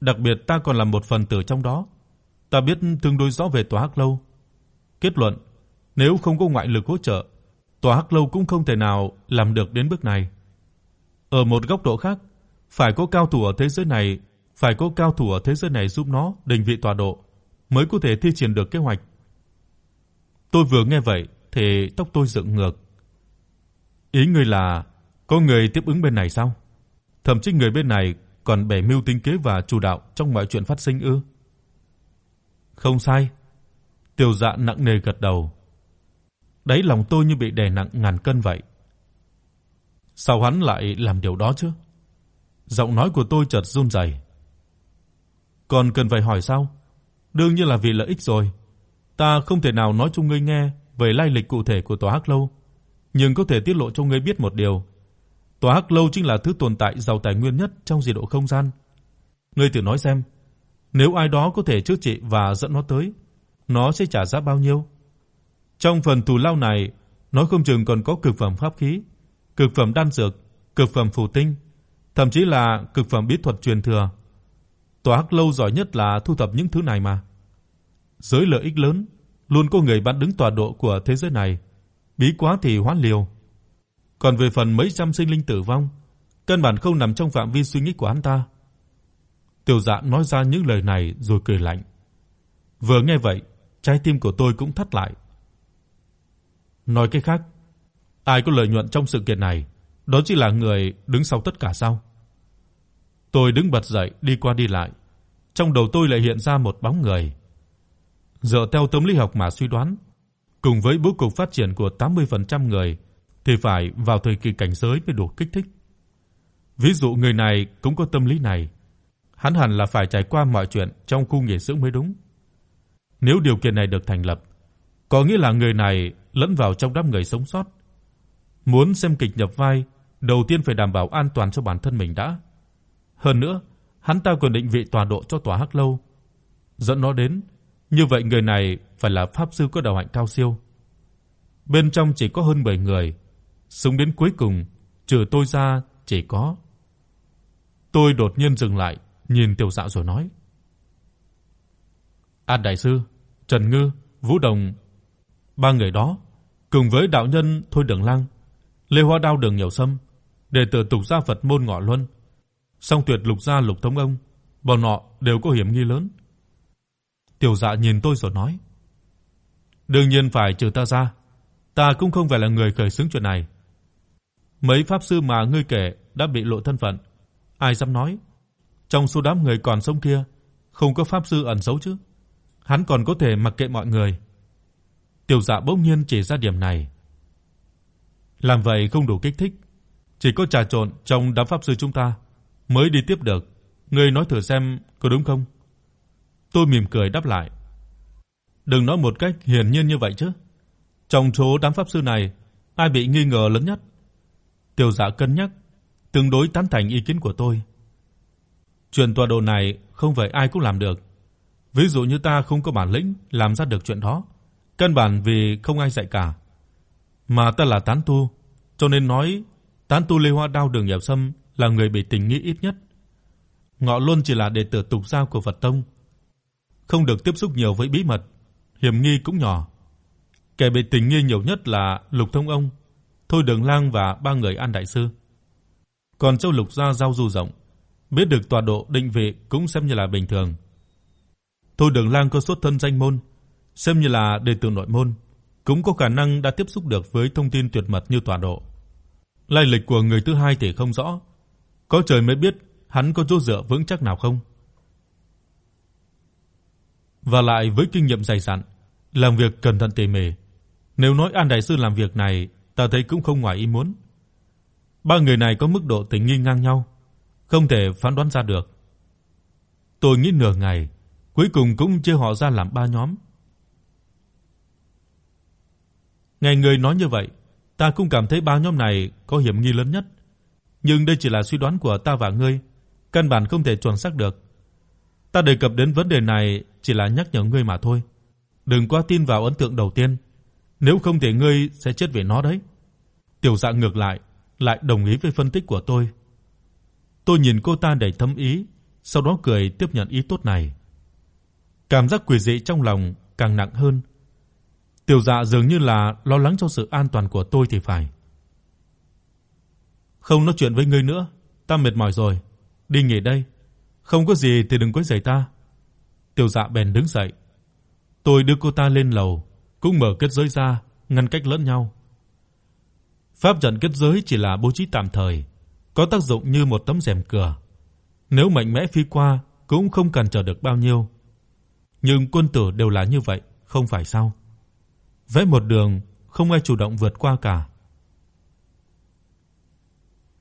Đặc biệt ta còn là một phần tử trong đó. Ta biết tương đối rõ về tòa Hắc Lâu. Kết luận, nếu không có ngoại lực hỗ trợ, tòa Hắc Lâu cũng không thể nào làm được đến bước này. Ở một góc độ khác, phải có cao thủ ở thế giới này, phải có cao thủ ở thế giới này giúp nó định vị tọa độ mới có thể thi triển được kế hoạch. Tôi vừa nghe vậy thì tóc tôi dựng ngược. Ý ngươi là có người tiếp ứng bên này sao? Thậm chí người bên này còn bẻ mưu tính kế và chủ đạo trong mọi chuyện phát sinh ư? Không sai. Tiêu Dạ nặng nề gật đầu. Đấy lòng tôi như bị đè nặng ngàn cân vậy. Sao hắn lại làm điều đó chứ? Giọng nói của tôi chợt run rẩy. Còn cần phải hỏi sao? Đương nhiên là vì lợi ích rồi. Ta không thể nào nói cho ngươi nghe về lai lịch cụ thể của tòa Hắc lâu, nhưng có thể tiết lộ cho ngươi biết một điều. Tòa Hắc lâu chính là thứ tồn tại giàu tài nguyên nhất trong dị độ không gian. Ngươi thử nói xem, nếu ai đó có thể chữa trị và dẫn nó tới, nó sẽ trả giá bao nhiêu? Trong phần tù lao này, nói không chừng còn có cực phẩm pháp khí, cực phẩm đan dược, cực phẩm phù tinh, thậm chí là cực phẩm bí thuật truyền thừa. Tòa Hắc lâu giỏi nhất là thu thập những thứ này mà. Giới lợi ích lớn, luôn có người bán đứng tọa độ của thế giới này, bí quá thì hóa liều. Còn về phần mấy trăm sinh linh tử vong, căn bản không nằm trong phạm vi suy nghĩ của hắn ta. Tiểu Dạ nói ra những lời này rồi cười lạnh. Vừa nghe vậy, trái tim của tôi cũng thắt lại. Nói cái khác, ai có lợi nhuận trong sự kiện này, đó chỉ là người đứng sau tất cả sao? Tôi đứng bật dậy đi qua đi lại, trong đầu tôi lại hiện ra một bóng người. Dựa theo tâm lý học mà suy đoán, cùng với bố cục phát triển của 80% người thì phải vào thời kỳ cảnh giới mới đủ kích thích. Ví dụ người này cũng có tâm lý này, hắn hẳn là phải trải qua mọi chuyện trong khu nghỉ dưỡng mới đúng. Nếu điều kiện này được thành lập, có nghĩa là người này lẫn vào trong đám người sống sót. Muốn xem kịch nhập vai, đầu tiên phải đảm bảo an toàn cho bản thân mình đã. Hơn nữa, hắn ta còn định vị tọa độ cho tòa Hắc lâu. Dẫn nó đến, như vậy người này phải là pháp sư có đạo hạnh cao siêu. Bên trong chỉ có hơn 10 người, sống đến cuối cùng, trừ tôi ra chỉ có. Tôi đột nhiên dừng lại, nhìn Tiểu Dạ rồi nói: "An đại sư, Trần Ngư, Vũ Đồng, ba người đó cùng với đạo nhân Thôi Đường Lăng, Lê Hoa Đao Đường Nhiều Sâm, đệ tử tục gia Phật môn Ngọ Luân, song tuyệt lục gia Lục Thống ông, bọn họ đều có hiểm nghi lớn." Tiểu Dạ nhìn tôi rồi nói: "Đương nhiên phải trừ ta ra, ta cũng không phải là người khởi xướng chuyện này. Mấy pháp sư mà ngươi kể đã bị lộ thân phận, ai dám nói trong số đám người còn sống kia không có pháp sư ẩn giấu chứ? Hắn còn có thể mặc kệ mọi người." Tiểu Dạ bỗng nhiên chỉ ra điểm này. Làm vậy không đủ kích thích, chỉ có trà trộn trong đám pháp sư chúng ta mới đi tiếp được. Ngươi nói thử xem có đúng không? Tôi mỉm cười đáp lại. Đừng nói một cách hiển nhiên như vậy chứ. Trong số đám pháp sư này, ai bị nghi ngờ lớn nhất? Tiểu Dạ cân nhắc, tương đối tán thành ý kiến của tôi. Chuyện tọa độ này không phải ai cũng làm được. Ví dụ như ta không có bản lĩnh làm ra được chuyện đó, căn bản vì không ai dạy cả. Mà ta là tán tu, cho nên nói tán tu Lê Hoa Đao Đường Diệp Sâm là người bị tình nghi ít nhất. Ngọ Luân chỉ là đệ tử tục gia của Phật tông, không được tiếp xúc nhiều với bí mật, hiểm nghi cũng nhỏ. Kẻ bị tình nghi nhiều nhất là Lục Thông ông, Thôi Đường Lang và ba người An đại sư. Còn Châu Lục gia giao du rộng, biết được tọa độ định vị cũng xem như là bình thường. Thôi Đường Lang có xuất thân danh môn, xem như là đệ tử nội môn, cũng có khả năng đã tiếp xúc được với thông tin tuyệt mật như tọa độ. Lai lịch của người thứ hai thì không rõ, có trời mới biết hắn có chỗ dựa vững chắc nào không. Và lại với kinh nghiệm dày dặn, làm việc cẩn thận tỉ mỉ, nếu nói An đại sư làm việc này, ta thấy cũng không ngoài ý muốn. Ba người này có mức độ tình nghi ngang nhau, không thể phán đoán ra được. Tôi nghĩ nửa ngày, cuối cùng cũng chia họ ra làm ba nhóm. Nghe người nói như vậy, ta cũng cảm thấy ba nhóm này có hiểm nghi lớn nhất, nhưng đây chỉ là suy đoán của ta và ngươi, căn bản không thể chuẩn xác được. Ta đề cập đến vấn đề này chỉ là nhắc nhở ngươi mà thôi. đừng quá tin vào ấn tượng đầu tiên, nếu không thì ngươi sẽ chết vì nó đấy." Tiểu Dạ ngược lại lại đồng ý với phân tích của tôi. Tôi nhìn cô ta đầy thâm ý, sau đó cười tiếp nhận ý tốt này. Cảm giác quỷ dị trong lòng càng nặng hơn. Tiểu Dạ dường như là lo lắng cho sự an toàn của tôi thì phải. Không nói chuyện với ngươi nữa, ta mệt mỏi rồi, đi nghỉ đây. Không có gì thì đừng quấy rầy ta." Tiểu Dạ bèn đứng dậy. Tôi đưa cô ta lên lầu, cũng mở kết giới ra, ngăn cách lẫn nhau. Pháp trận kết giới chỉ là bố trí tạm thời, có tác dụng như một tấm rèm cửa. Nếu mạnh mẽ phi qua cũng không cần chờ được bao nhiêu. Nhưng quân tử đều là như vậy, không phải sao? Vẽ một đường, không ai chủ động vượt qua cả.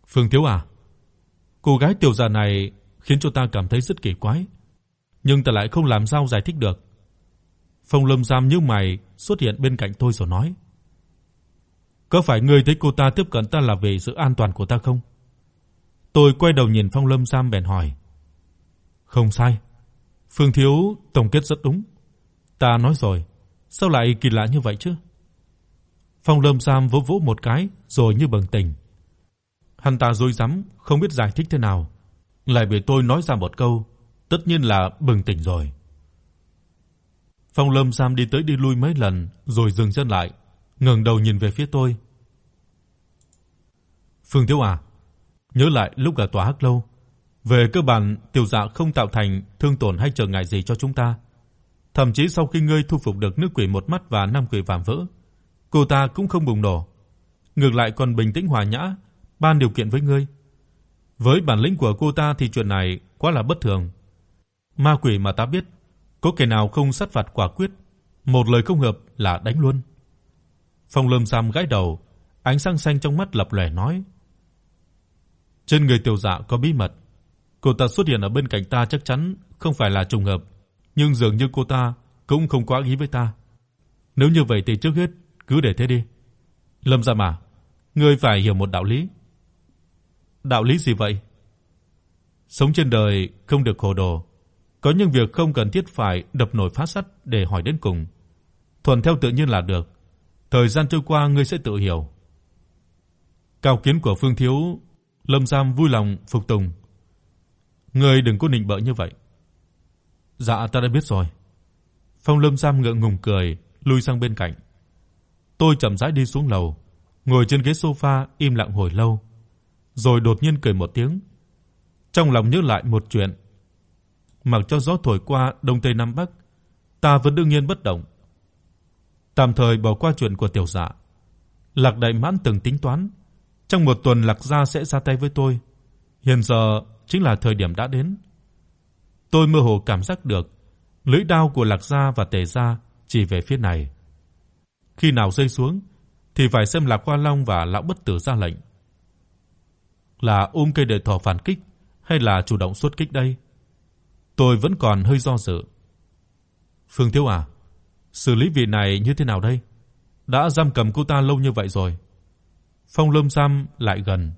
Phương Thiếu à, cô gái tiểu già này khiến cho ta cảm thấy rất kỳ quái, nhưng ta lại không làm sao giải thích được. Phong Lâm Giam như mày xuất hiện bên cạnh tôi rồi nói: "Có phải ngươi thấy cô ta tiếp cận ta là vì sự an toàn của ta không?" Tôi quay đầu nhìn Phong Lâm Giam bèn hỏi: "Không sai, Phương thiếu tổng kết rất đúng. Ta nói rồi, sao lại kỳ lạ như vậy chứ?" Phong Lâm Sam vỗ vỗ một cái rồi như bừng tỉnh. Hắn ta rối rắm không biết giải thích thế nào, lại bị tôi nói ra một câu, tất nhiên là bừng tỉnh rồi. Phong Lâm Sam đi tới đi lui mấy lần rồi dừng chân lại, ngẩng đầu nhìn về phía tôi. "Phương Thiếu à, nhớ lại lúc ở tòa Hắc lâu, về cơ bản tiểu dạ không tạo thành thương tổn hay trở ngại gì cho chúng ta. Thậm chí sau khi ngươi thu phục được nữ quỷ một mắt và năm quỷ vạm vỡ, cô ta cũng không bùng nổ, ngược lại còn bình tĩnh hòa nhã, ban điều kiện với ngươi. Với bản lĩnh của cô ta thì chuyện này quá là bất thường. Ma quỷ mà ta biết, có kẻ nào không sát phạt quả quyết, một lời không hợp là đánh luôn. Phong Lâm Sam gãi đầu, ánh sáng xanh trong mắt lập lòe nói: "Trên người tiểu dạ có bí mật, cô ta xuất hiện ở bên cạnh ta chắc chắn không phải là trùng hợp, nhưng dường như cô ta cũng không quá ý với ta. Nếu như vậy thì trước hết cứ để thế đi. Lâm Dạ mà, ngươi phải hiểu một đạo lý. Đạo lý gì vậy? Sống trên đời không được hồ đồ, có những việc không cần thiết phải đập nồi phá sắt để hỏi đến cùng. Thuần theo tự nhiên là được. Thời gian trôi qua ngươi sẽ tự hiểu. Cao kiến của Phương thiếu, Lâm Giam vui lòng phục tùng. Ngươi đừng có nịnh bợ như vậy. Dạ ta đã biết rồi. Phong Lâm Giam ngượng ngùng cười, lui sang bên cạnh. Tôi chậm rãi đi xuống lầu, ngồi trên ghế sofa im lặng hồi lâu, rồi đột nhiên cười một tiếng. Trong lòng nhớ lại một chuyện mặc cho gió thổi qua đông tây nam bắc, ta vẫn đương nhiên bất động. Tạm thời bỏ qua chuyện của tiểu dạ. Lạc Đại Mãn từng tính toán, trong một tuần Lạc gia sẽ ra tay với tôi. Hiện giờ chính là thời điểm đã đến. Tôi mơ hồ cảm giác được lưỡi đao của Lạc gia và Tề gia chỉ về phía này. Khi nào rơi xuống thì phải xem Lạc Qua Long và lão bất tử ra lệnh. Là ôm cây đợi thỏ phản kích hay là chủ động xuất kích đây? Tôi vẫn còn hơi do dự. Phương Thiếu à, xử lý vị này như thế nào đây? Đã giam cầm cô ta lâu như vậy rồi. Phong Lâm Sam lại gần,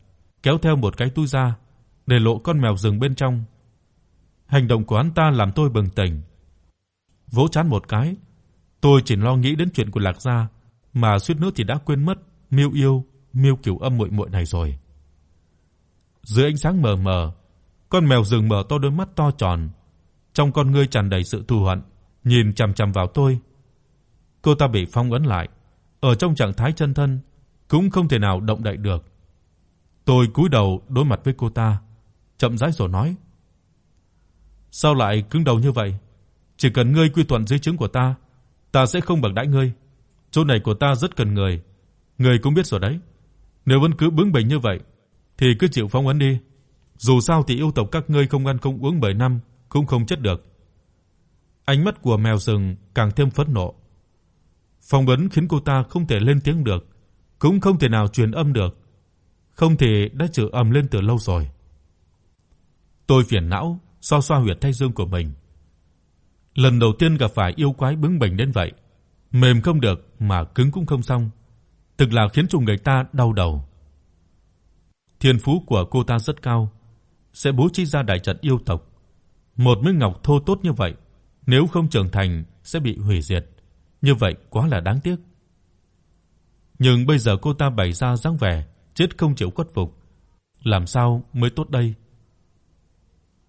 kéo theo một cái túi ra, để lộ con mèo rừng bên trong. Hành động của hắn ta làm tôi bừng tỉnh. Vỗ chán một cái, tôi chỉ lo nghĩ đến chuyện của Lạc gia, mà suýt nữa thì đã quên mất Miêu Yêu, Miêu Cửu Âm muội muội này rồi. Dưới ánh sáng mờ mờ, con mèo rừng mở to đôi mắt to tròn, trong con ngươi tràn đầy sự thù hận, nhìn chằm chằm vào tôi. Cô ta bị phong ấn lại, ở trong trạng thái chân thân, cũng không thể nào động đậy được. Tôi cúi đầu đối mặt với cô ta, chậm rãi rồi nói: "Sao lại cứng đầu như vậy? Chỉ cần ngươi quy thuận dưới trướng của ta, ta sẽ không bạc đãi ngươi. Chỗ này của ta rất cần người, ngươi cũng biết rồi đấy. Nếu vẫn cứ bướng bỉnh như vậy thì cứ chịu phong ấn đi. Dù sao thì yêu tộc các ngươi không ăn không uống 7 năm cũng không chết được. Ánh mắt của mèo rừng càng thêm phẫn nộ. Phong ấn khiến cô ta không thể lên tiếng được, cũng không thể nào truyền âm được. Không thể đã trừ ầm lên từ lâu rồi. Tôi phiền não, xoa xoa huyệt thái dương của mình. Lần đầu tiên gặp phải yêu quái bướng bỉnh đến vậy, mềm không được mà cứng cũng không xong, thực là khiến cho người ta đau đầu. Thiên phú của cô ta rất cao, sẽ bố trí ra đại trận yêu tộc, một miếng ngọc thô tốt như vậy, nếu không trưởng thành sẽ bị hủy diệt, như vậy quá là đáng tiếc. Nhưng bây giờ cô ta bày ra dáng vẻ chết không chịu khuất phục, làm sao mới tốt đây?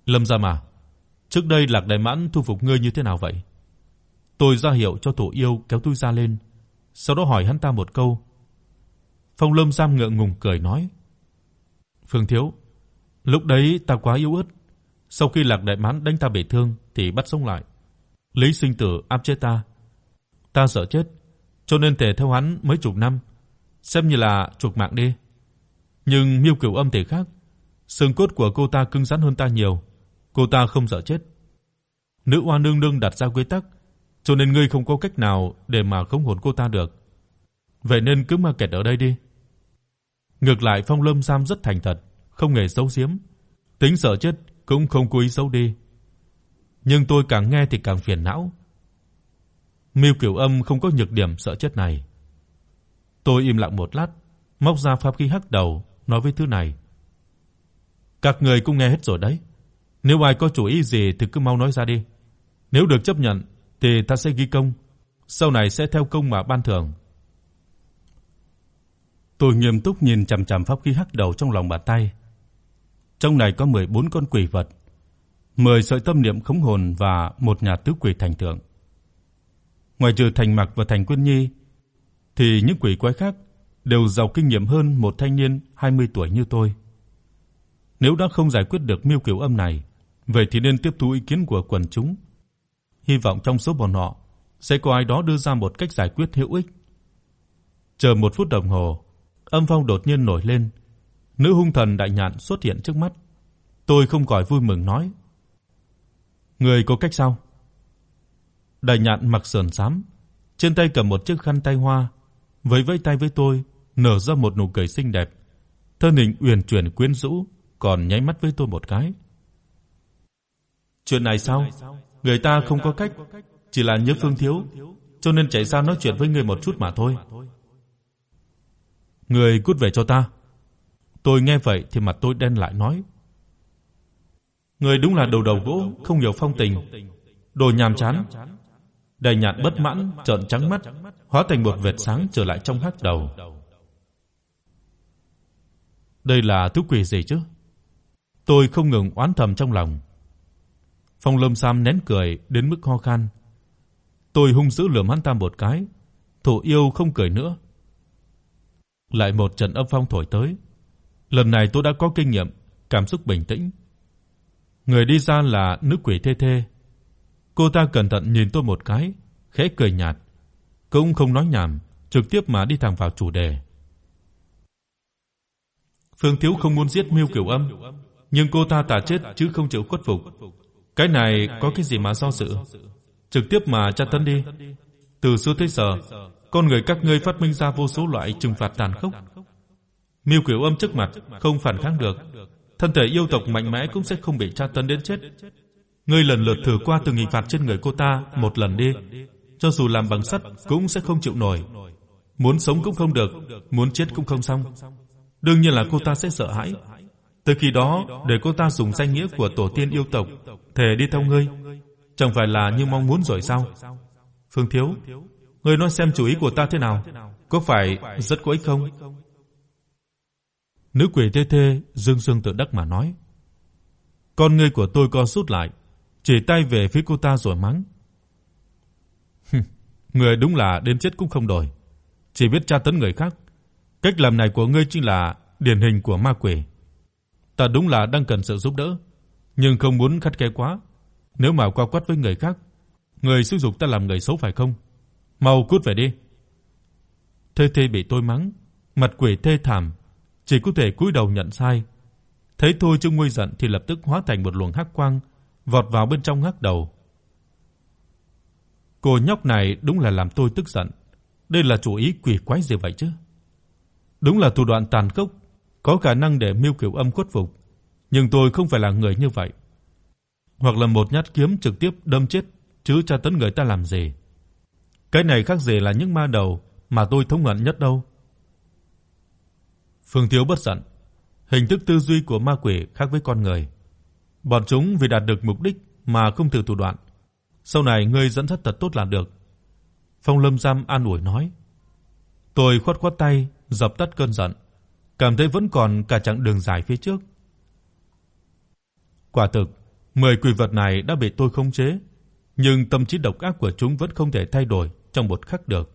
Lâm Gia mà, trước đây Lạc Đại Mãn thu phục ngươi như thế nào vậy? Tôi ra hiệu cho tổ yêu kéo tôi ra lên, sau đó hỏi hắn ta một câu. Phong Lâm Giam ngượng ngùng cười nói: "Phương thiếu, lúc đấy ta quá yếu ớt, sau khi Lạc Đại Mãn đánh ta bị thương thì bắt sống lại, lấy sinh tử áp chế ta. Ta sợ chết, cho nên thể theo hắn mấy chục năm, xem như là chuộc mạng đi. Nhưng Miêu Cửu Âm thì khác, xương cốt của cô ta cứng rắn hơn ta nhiều, cô ta không sợ chết. Nữ oa nương nương đặt ra quy tắc, cho nên ngươi không có cách nào để mà khống hồn cô ta được. Vậy nên cứ mà kẹt ở đây đi." Ngược lại Phong Lâm Sam rất thành thật, không hề giấu giếm, tính sợ chết cũng không cố ý giấu đi. Nhưng tôi càng nghe thì càng phiền não. Miêu Kiều Âm không có nhược điểm sợ chết này. Tôi im lặng một lát, móc ra pháp khí hắc đầu, nói với thứ này: "Các người cũng nghe hết rồi đấy, nếu ai có chủ ý gì thì cứ mau nói ra đi. Nếu được chấp nhận thì ta sẽ ghi công, sau này sẽ theo công mà ban thưởng." Tôi nghiêm túc nhìn chằm chằm pháp khí hắc đầu trong lòng bàn tay. Trong này có 14 con quỷ vật, 10 sợi tâm niệm khống hồn và một nhà tứ quỷ thành thượng. Ngoài trừ Thành Mặc và Thành Quân Nhi, thì những quỷ quái khác đều giàu kinh nghiệm hơn một thanh niên 20 tuổi như tôi. Nếu đã không giải quyết được Miêu Kiều Âm này, vậy thì nên tiếp thu ý kiến của quần chúng. Hy vọng trong số bọn họ sẽ có ai đó đưa ra một cách giải quyết hữu ích. Chờ một phút đồng hồ, âm phong đột nhiên nổi lên, nữ hung thần đại nhạn xuất hiện trước mắt. Tôi không khỏi vui mừng nói: "Người có cách sao?" Đại nhạn mặc sườn xám, trên tay cầm một chiếc khăn tay hoa, vẫy vẫy tay với tôi, nở ra một nụ cười xinh đẹp. Thân hình uyển chuyển quyến rũ, còn nháy mắt với tôi một cái. Chuyện này sao? Người ta không có cách, chỉ là nhớ Phương thiếu, cho nên chạy ra nói chuyện với người một chút mà thôi. Người cút về cho ta. Tôi nghe vậy thì mặt tôi đen lại nói: Người đúng là đầu đầu gỗ, không hiểu phong tình, đồ nhàm chán. đầy nhạt bất mãn trợn trắng mắt, hóa thành một vệt sáng trở lại trong hắc đầu. Đây là thứ quỷ gì chứ? Tôi không ngừng oán thầm trong lòng. Phong Lâm Sam nén cười đến mức ho khan. Tôi hung dữ lườm hắn ta một cái, Thổ yêu không cười nữa. Lại một trận âm phong thổi tới. Lần này tôi đã có kinh nghiệm, cảm xúc bình tĩnh. Người đi ra là nữ quỷ Thê Thê. Cô ta cẩn thận nhìn tôi một cái, khẽ cười nhạt, cũng không nói nhảm, trực tiếp mà đi thẳng vào chủ đề. Phương Thiếu không muốn giết Miêu Kiều Âm, nhưng cô ta tà chết chứ không chịu khuất phục. Cái này có cái gì mà do dự? Trực tiếp mà tra tấn đi. Từ xưa tới giờ, con người các ngươi phát minh ra vô số loại trừng phạt tàn khốc. Miêu Kiều Âm trước mặt không phản kháng được, thân thể yêu tộc mạnh mẽ cũng sẽ không bị tra tấn đến chết. Ngươi lần lượt thử qua từng hình phạt trên người cô ta một lần đi, cho dù làm bằng sắt cũng sẽ không chịu nổi. Muốn sống cũng không được, muốn chết cũng không xong. Đương nhiên là cô ta sẽ sợ hãi. Từ khi đó, để cô ta dùng danh nghĩa của tổ tiên yêu tộc thề đi theo ngươi, chẳng phải là như mong muốn rồi sao? Phương Thiếu, ngươi nói xem chủ ý của ta thế nào, có phải rất có ích không? Nữ quỷ tê tê dương dương tự đắc mà nói. Con ngươi của tôi co rút lại, chỉ tay về phía cô ta rồi mắng. người đúng là đến chết cũng không đổi, chỉ biết tra tấn người khác. Cách làm này của ngươi chính là điển hình của ma quỷ. Ta đúng là đang cần sự giúp đỡ, nhưng không muốn khắt khe quá. Nếu mà qua quát với người khác, người sử dụng ta làm người xấu phải không? Mau cút về đi. Thê Thê bị tôi mắng, mặt quỷ thê thảm, chỉ có thể cúi đầu nhận sai. Thấy tôi chưa nguôi giận thì lập tức hóa thành một luồng hắc quang vọt vào bên trong hắc đầu. Cô nhóc này đúng là làm tôi tức giận. Đây là chủ ý quỷ quái gì vậy chứ? Đúng là thủ đoạn tàn khốc, có khả năng để Miêu Kiều Âm khuất phục, nhưng tôi không phải là người như vậy. Hoặc là một nhát kiếm trực tiếp đâm chết chứ tra tấn người ta làm gì? Cái này khác gì là những ma đầu mà tôi thống hận nhất đâu. Phương Thiếu bất giận, hình thức tư duy của ma quỷ khác với con người. Bọn chúng vì đạt được mục đích mà không từ thủ đoạn. Sau này ngươi dẫn dắt thật tốt là được. Phong Lâm Giam an ủi nói. Tôi khoát khoát tay, dập tắt cơn giận, cảm thấy vẫn còn cả chặng đường dài phía trước. Quả thực, 10 quỷ vật này đã bị tôi khống chế, nhưng tâm trí độc ác của chúng vẫn không thể thay đổi trong một khắc được.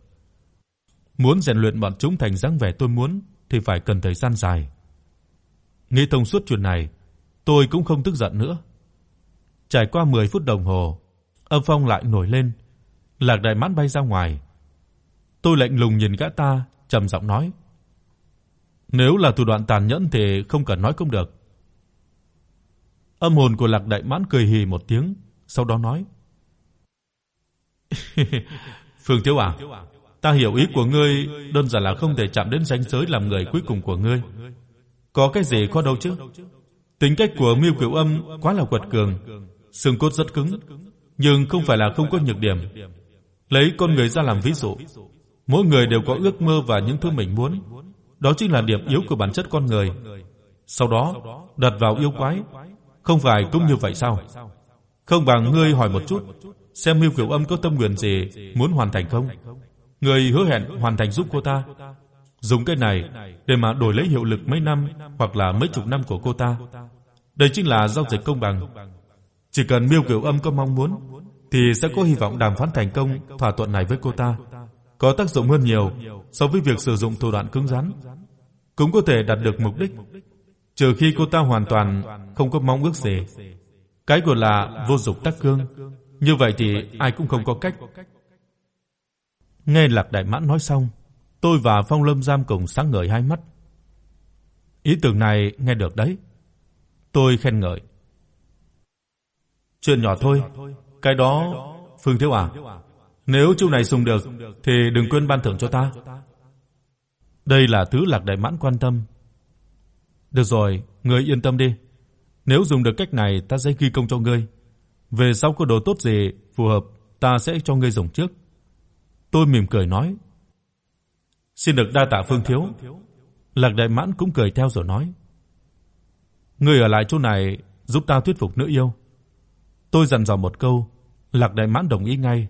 Muốn rèn luyện bọn chúng thành dáng vẻ tôi muốn thì phải cần thời gian dài. Nghĩ thông suốt chuyện này, tôi cũng không tức giận nữa. Trải qua 10 phút đồng hồ, âm phong lại nổi lên, Lạc Đại Mãn bay ra ngoài. Tôi lạnh lùng nhìn gã ta, trầm giọng nói: "Nếu là thủ đoạn tàn nhẫn thì không cần nói cũng được." Âm hồn của Lạc Đại Mãn cười hì một tiếng, sau đó nói: "Phương Thiếu à, ta hiểu ý của ngươi, đơn giản là không thể chạm đến ranh giới làm người cuối cùng của ngươi. Có cái gì khó đâu chứ? Tính cách của Miêu Kiều Âm quá là quật cường, xương cốt rất cứng, nhưng không phải là không có nhược điểm. Lấy con người ra làm ví dụ, mỗi người đều có ước mơ và những thứ mình muốn, đó chính là điểm yếu của bản chất con người. Sau đó, đặt vào yêu quái, không phải cũng như vậy sao? Không bằng ngươi hỏi một chút, xem Miêu Kiều Âm có tâm nguyện gì muốn hoàn thành không? Ngươi hứa hẹn hoàn thành giúp cô ta. Dùng cái này để mà đổi lấy hiệu lực mấy năm hoặc là mấy chục năm của cô ta. Đây chính là giao dịch công bằng. Chỉ cần Miêu Kiều Âm có mong muốn thì sẽ có hy vọng đàm phán thành công thỏa thuận này với cô ta. Có tác dụng hơn nhiều so với việc sử dụng thủ đoạn cứng rắn. Cũng có thể đạt được mục đích, trừ khi cô ta hoàn toàn không có mong ước gì. Cái gọi là vô dụng tác cương, như vậy thì ai cũng không có cách. Nghe Lạc Đại Mãn nói xong, tôi và Phong Lâm Giam cùng sáng ngời hai mắt. Ý tưởng này nghe được đấy. Tôi khen ngợi. Chuyện nhỏ thôi, cái đó Phương Thiếu à, nếu chiêu này dùng được thì đừng quên ban thưởng cho ta. Đây là thứ Lạc Đại Mãn quan tâm. Được rồi, ngươi yên tâm đi. Nếu dùng được cách này ta sẽ ghi công cho ngươi. Về sau có đồ tốt gì phù hợp, ta sẽ cho ngươi dùng trước. Tôi mỉm cười nói. Xin được đa tạ Phương thiếu. Lạc Đại Mãn cũng cười theo rồi nói. Ngươi ở lại chỗ này giúp ta thuyết phục nữ yêu. Tôi dặn dò một câu, Lạc Đại Mãn đồng ý ngay.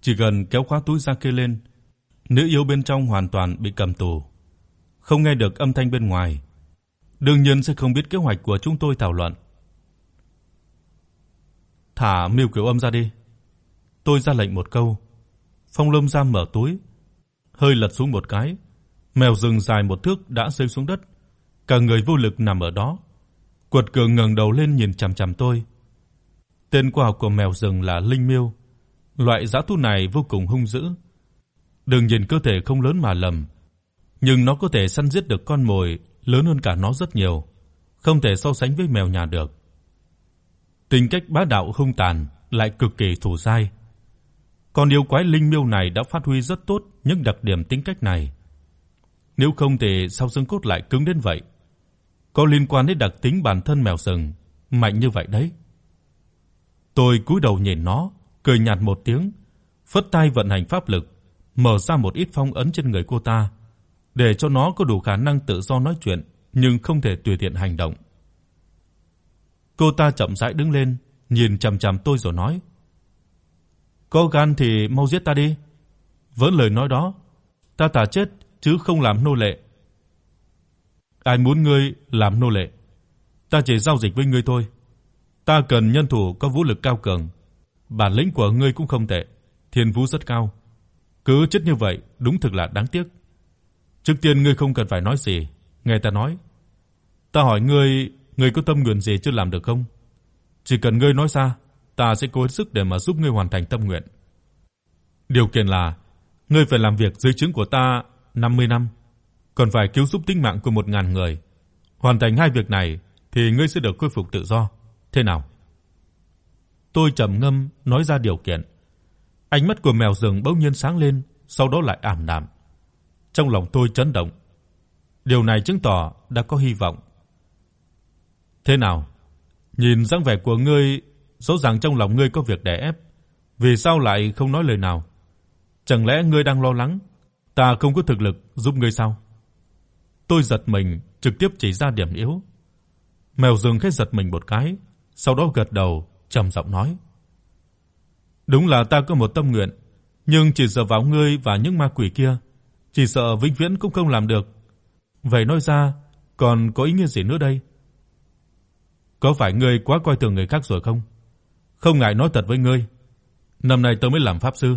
Chỉ cần kéo khóa túi ra kia lên, nữ yêu bên trong hoàn toàn bị cầm tù, không nghe được âm thanh bên ngoài. Đương nhiên sẽ không biết kế hoạch của chúng tôi thảo luận. Thả Miêu Kiều Âm ra đi. Tôi ra lệnh một câu. Phong Lâm giam mở túi, hơi lật xuống một cái, mèo rừng dài một thước đã rơi xuống đất, cả người vô lực nằm ở đó. Quật Cường ngẩng đầu lên nhìn chằm chằm tôi. Tên khoa học của mèo rừng là linh miêu. Loại dã thú này vô cùng hung dữ. Đừng nhìn cơ thể không lớn mà lầm, nhưng nó có thể săn giết được con mồi lớn hơn cả nó rất nhiều, không thể so sánh với mèo nhà được. Tính cách bá đạo hung tàn lại cực kỳ thủ dai. Con yêu quái linh miêu này đã phát huy rất tốt những đặc điểm tính cách này. Nếu không thì sao xương cốt lại cứng đến vậy? Có liên quan đến đặc tính bản thân mèo rừng, mạnh như vậy đấy. Tôi cúi đầu nhìn nó, cười nhạt một tiếng, phất tay vận hành pháp lực, mở ra một ít phong ấn trên người cô ta, để cho nó có đủ khả năng tự do nói chuyện, nhưng không thể tùy tiện hành động. Cô ta chậm rãi đứng lên, nhìn chằm chằm tôi rồi nói: "Có gan thì mau giết ta đi." Vẫn lời nói đó, ta thà chết chứ không làm nô lệ. Ai muốn ngươi làm nô lệ? Ta chỉ giao dịch với ngươi thôi. Ta cần nhân thủ có vũ lực cao cường. Bản lĩnh của ngươi cũng không tệ, thiên phú rất cao. Cứ chết như vậy, đúng thực là đáng tiếc. Trước tiên ngươi không cần phải nói gì, nghe ta nói. Ta hỏi ngươi, ngươi có tâm nguyện gì chưa làm được không? Chỉ cần ngươi nói ra, ta sẽ cố hết sức để mà giúp ngươi hoàn thành tâm nguyện. Điều kiện là ngươi phải làm việc dưới trướng của ta 50 năm, còn phải cứu giúp tính mạng của 1000 người. Hoàn thành hai việc này thì ngươi sẽ được khôi phục tự do. Thế nào? Tôi trầm ngâm nói ra điều kiện. Ánh mắt của mèo rừng bỗng nhiên sáng lên, sau đó lại ảm đạm. Trong lòng tôi chấn động. Điều này chứng tỏ đã có hy vọng. Thế nào? Nhìn dáng vẻ của ngươi, rõ ràng trong lòng ngươi có việc đè ép, vì sao lại không nói lời nào? Chẳng lẽ ngươi đang lo lắng ta không có thực lực giúp ngươi sao? Tôi giật mình, trực tiếp chỉ ra điểm yếu. Mèo rừng khẽ giật mình một cái, sau đó gật đầu, trầm giọng nói: Đúng là ta có một tâm nguyện, nhưng chỉ dựa vào ngươi và những ma quỷ kia, chỉ sợ vĩnh viễn cũng không làm được. Vậy nói ra, còn có ý nghĩa gì nữa đây? Có phải ngươi quá coi thường người khác rồi không? Không ngại nói thật với ngươi, năm nay tôi mới làm pháp sư.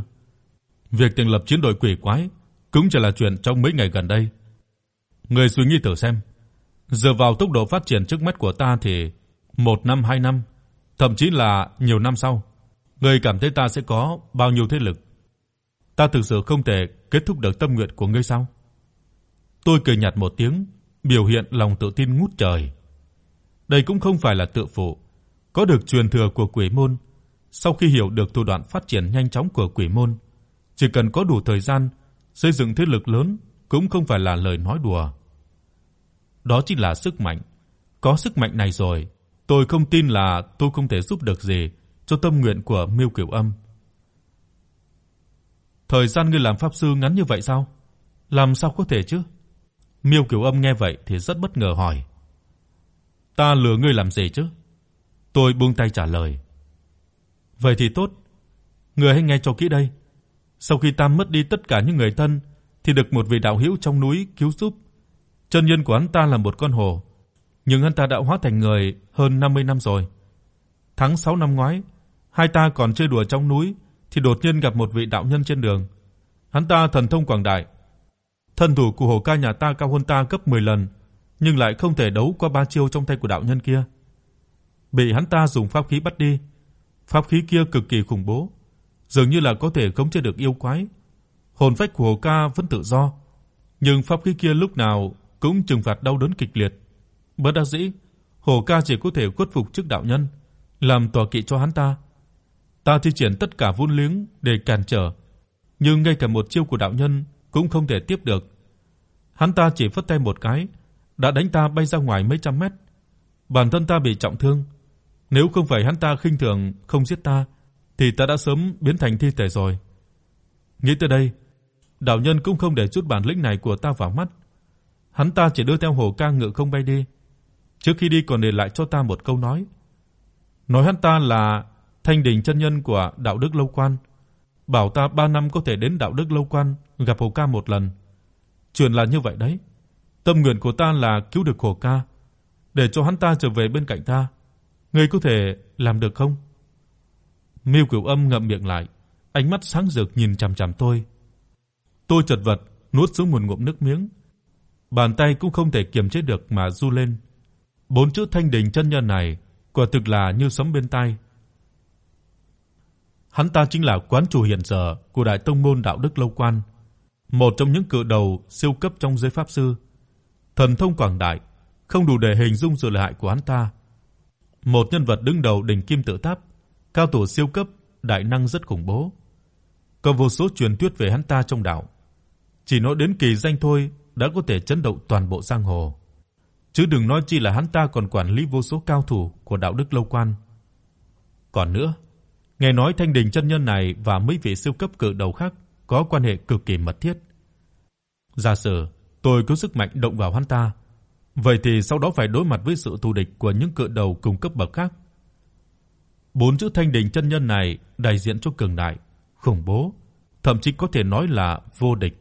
Việc thành lập chiến đội quỷ quái cũng chỉ là chuyện trong mấy ngày gần đây. Ngươi suy nghĩ thử xem, dựa vào tốc độ phát triển trước mắt của ta thì một năm, hai năm, thậm chí là nhiều năm sau, ngươi cảm thấy ta sẽ có bao nhiêu thế lực? Ta thực sự không thể kết thúc được tâm nguyện của ngươi sao? Tôi cười nhạt một tiếng, biểu hiện lòng tự tin ngút trời. Đây cũng không phải là tự phụ, có được truyền thừa của quỷ môn, sau khi hiểu được thủ đoạn phát triển nhanh chóng của quỷ môn, chỉ cần có đủ thời gian xây dựng thế lực lớn cũng không phải là lời nói đùa. Đó chính là sức mạnh. Có sức mạnh này rồi, tôi không tin là tôi không thể giúp được gì cho tâm nguyện của Miêu Kiều Âm. Thời gian ngươi làm pháp sư ngắn như vậy sao? Làm sao có thể chứ? Miêu Kiều Âm nghe vậy thì rất bất ngờ hỏi. Ta lừa ngươi làm gì chứ? Tôi buông tay trả lời. Vậy thì tốt, ngươi hãy nghe cho kỹ đây. Sau khi ta mất đi tất cả những người thân thì được một vị đạo hữu trong núi cứu giúp. Chân nhân của hắn ta là một con hồ nhưng hắn ta đã hóa thành người hơn 50 năm rồi. Tháng 6 năm ngoái, hai ta còn chơi đùa trong núi thì đột nhiên gặp một vị đạo nhân trên đường. Hắn ta thần thông quảng đại. Thân thủ của hồ ca nhà ta cao hơn ta gấp 10 lần, nhưng lại không thể đấu qua ba chiêu trong tay của đạo nhân kia. Bị hắn ta dùng pháp khí bắt đi. Pháp khí kia cực kỳ khủng bố, dường như là có thể khống chế được yêu quái. Hồn phách của Hồ Ca vẫn tự do, nhưng pháp khí kia lúc nào cũng trừng phạt đau đớn kịch liệt. Bất đắc dĩ, Hồ Ca chỉ có thể khuất phục trước đạo nhân, làm tòa kỵ cho hắn ta. Ta thi triển tất cả vốn liếng để cản trở, nhưng ngay cả một chiêu của đạo nhân cũng không thể tiếp được. Hắn ta chỉ phất tay một cái, đã đánh ta bay ra ngoài mấy trăm mét. Bản thân ta bị trọng thương, nếu không phải hắn ta khinh thường không giết ta, thì ta đã sớm biến thành thi thể rồi. Nghĩ tới đây, đạo nhân cũng không để chút bản lĩnh này của ta vào mắt. Hắn ta chỉ đưa theo hồ ca ngựa không bay đi. Trước khi đi còn để lại cho ta một câu nói. Nói hắn ta là Thanh Đình chân nhân của Đạo Đức Lâu Quan, bảo ta 3 năm có thể đến Đạo Đức Lâu Quan gặp Hồ Ca một lần. truyền là như vậy đấy. Tâm nguyện của ta là cứu được Hồ Ca, để cho hắn ta trở về bên cạnh ta. Ngươi có thể làm được không? Miêu Cửu Âm ngậm miệng lại, ánh mắt sáng rực nhìn chằm chằm tôi. Tôi chật vật nuốt xuống một ngụm nước miếng. Bàn tay cũng không thể kiềm chế được mà run lên. Bốn chữ Thanh Đình chân nhân này quả thực là như sấm bên tai. Hắn ta chính là quán chủ hiện giờ của Đại tông môn Đạo Đức Lâu Quan, một trong những cự đầu siêu cấp trong giới pháp sư. Thần thông quảng đại, không đủ để hình dung sự lợi hại của hắn ta. Một nhân vật đứng đầu đỉnh kim tự tháp, cao thủ siêu cấp, đại năng rất khủng bố. Có vô số truyền thuyết về hắn ta trong đạo. Chỉ nói đến kỳ danh thôi đã có thể chấn động toàn bộ giang hồ. Chứ đừng nói chi là hắn ta còn quản lý vô số cao thủ của đạo đức lâu quan. Còn nữa, nghe nói Thanh Đình chân nhân này và mấy vị siêu cấp cự đầu khác có quan hệ cực kỳ mật thiết. Giả sử tôi có sức mạnh động vào hắn ta, vậy thì sau đó phải đối mặt với sự thù địch của những cự đầu cùng cấp bậc khác. Bốn chữ Thanh Đình chân nhân này đại diện cho cường đại, khủng bố, thậm chí có thể nói là vô địch.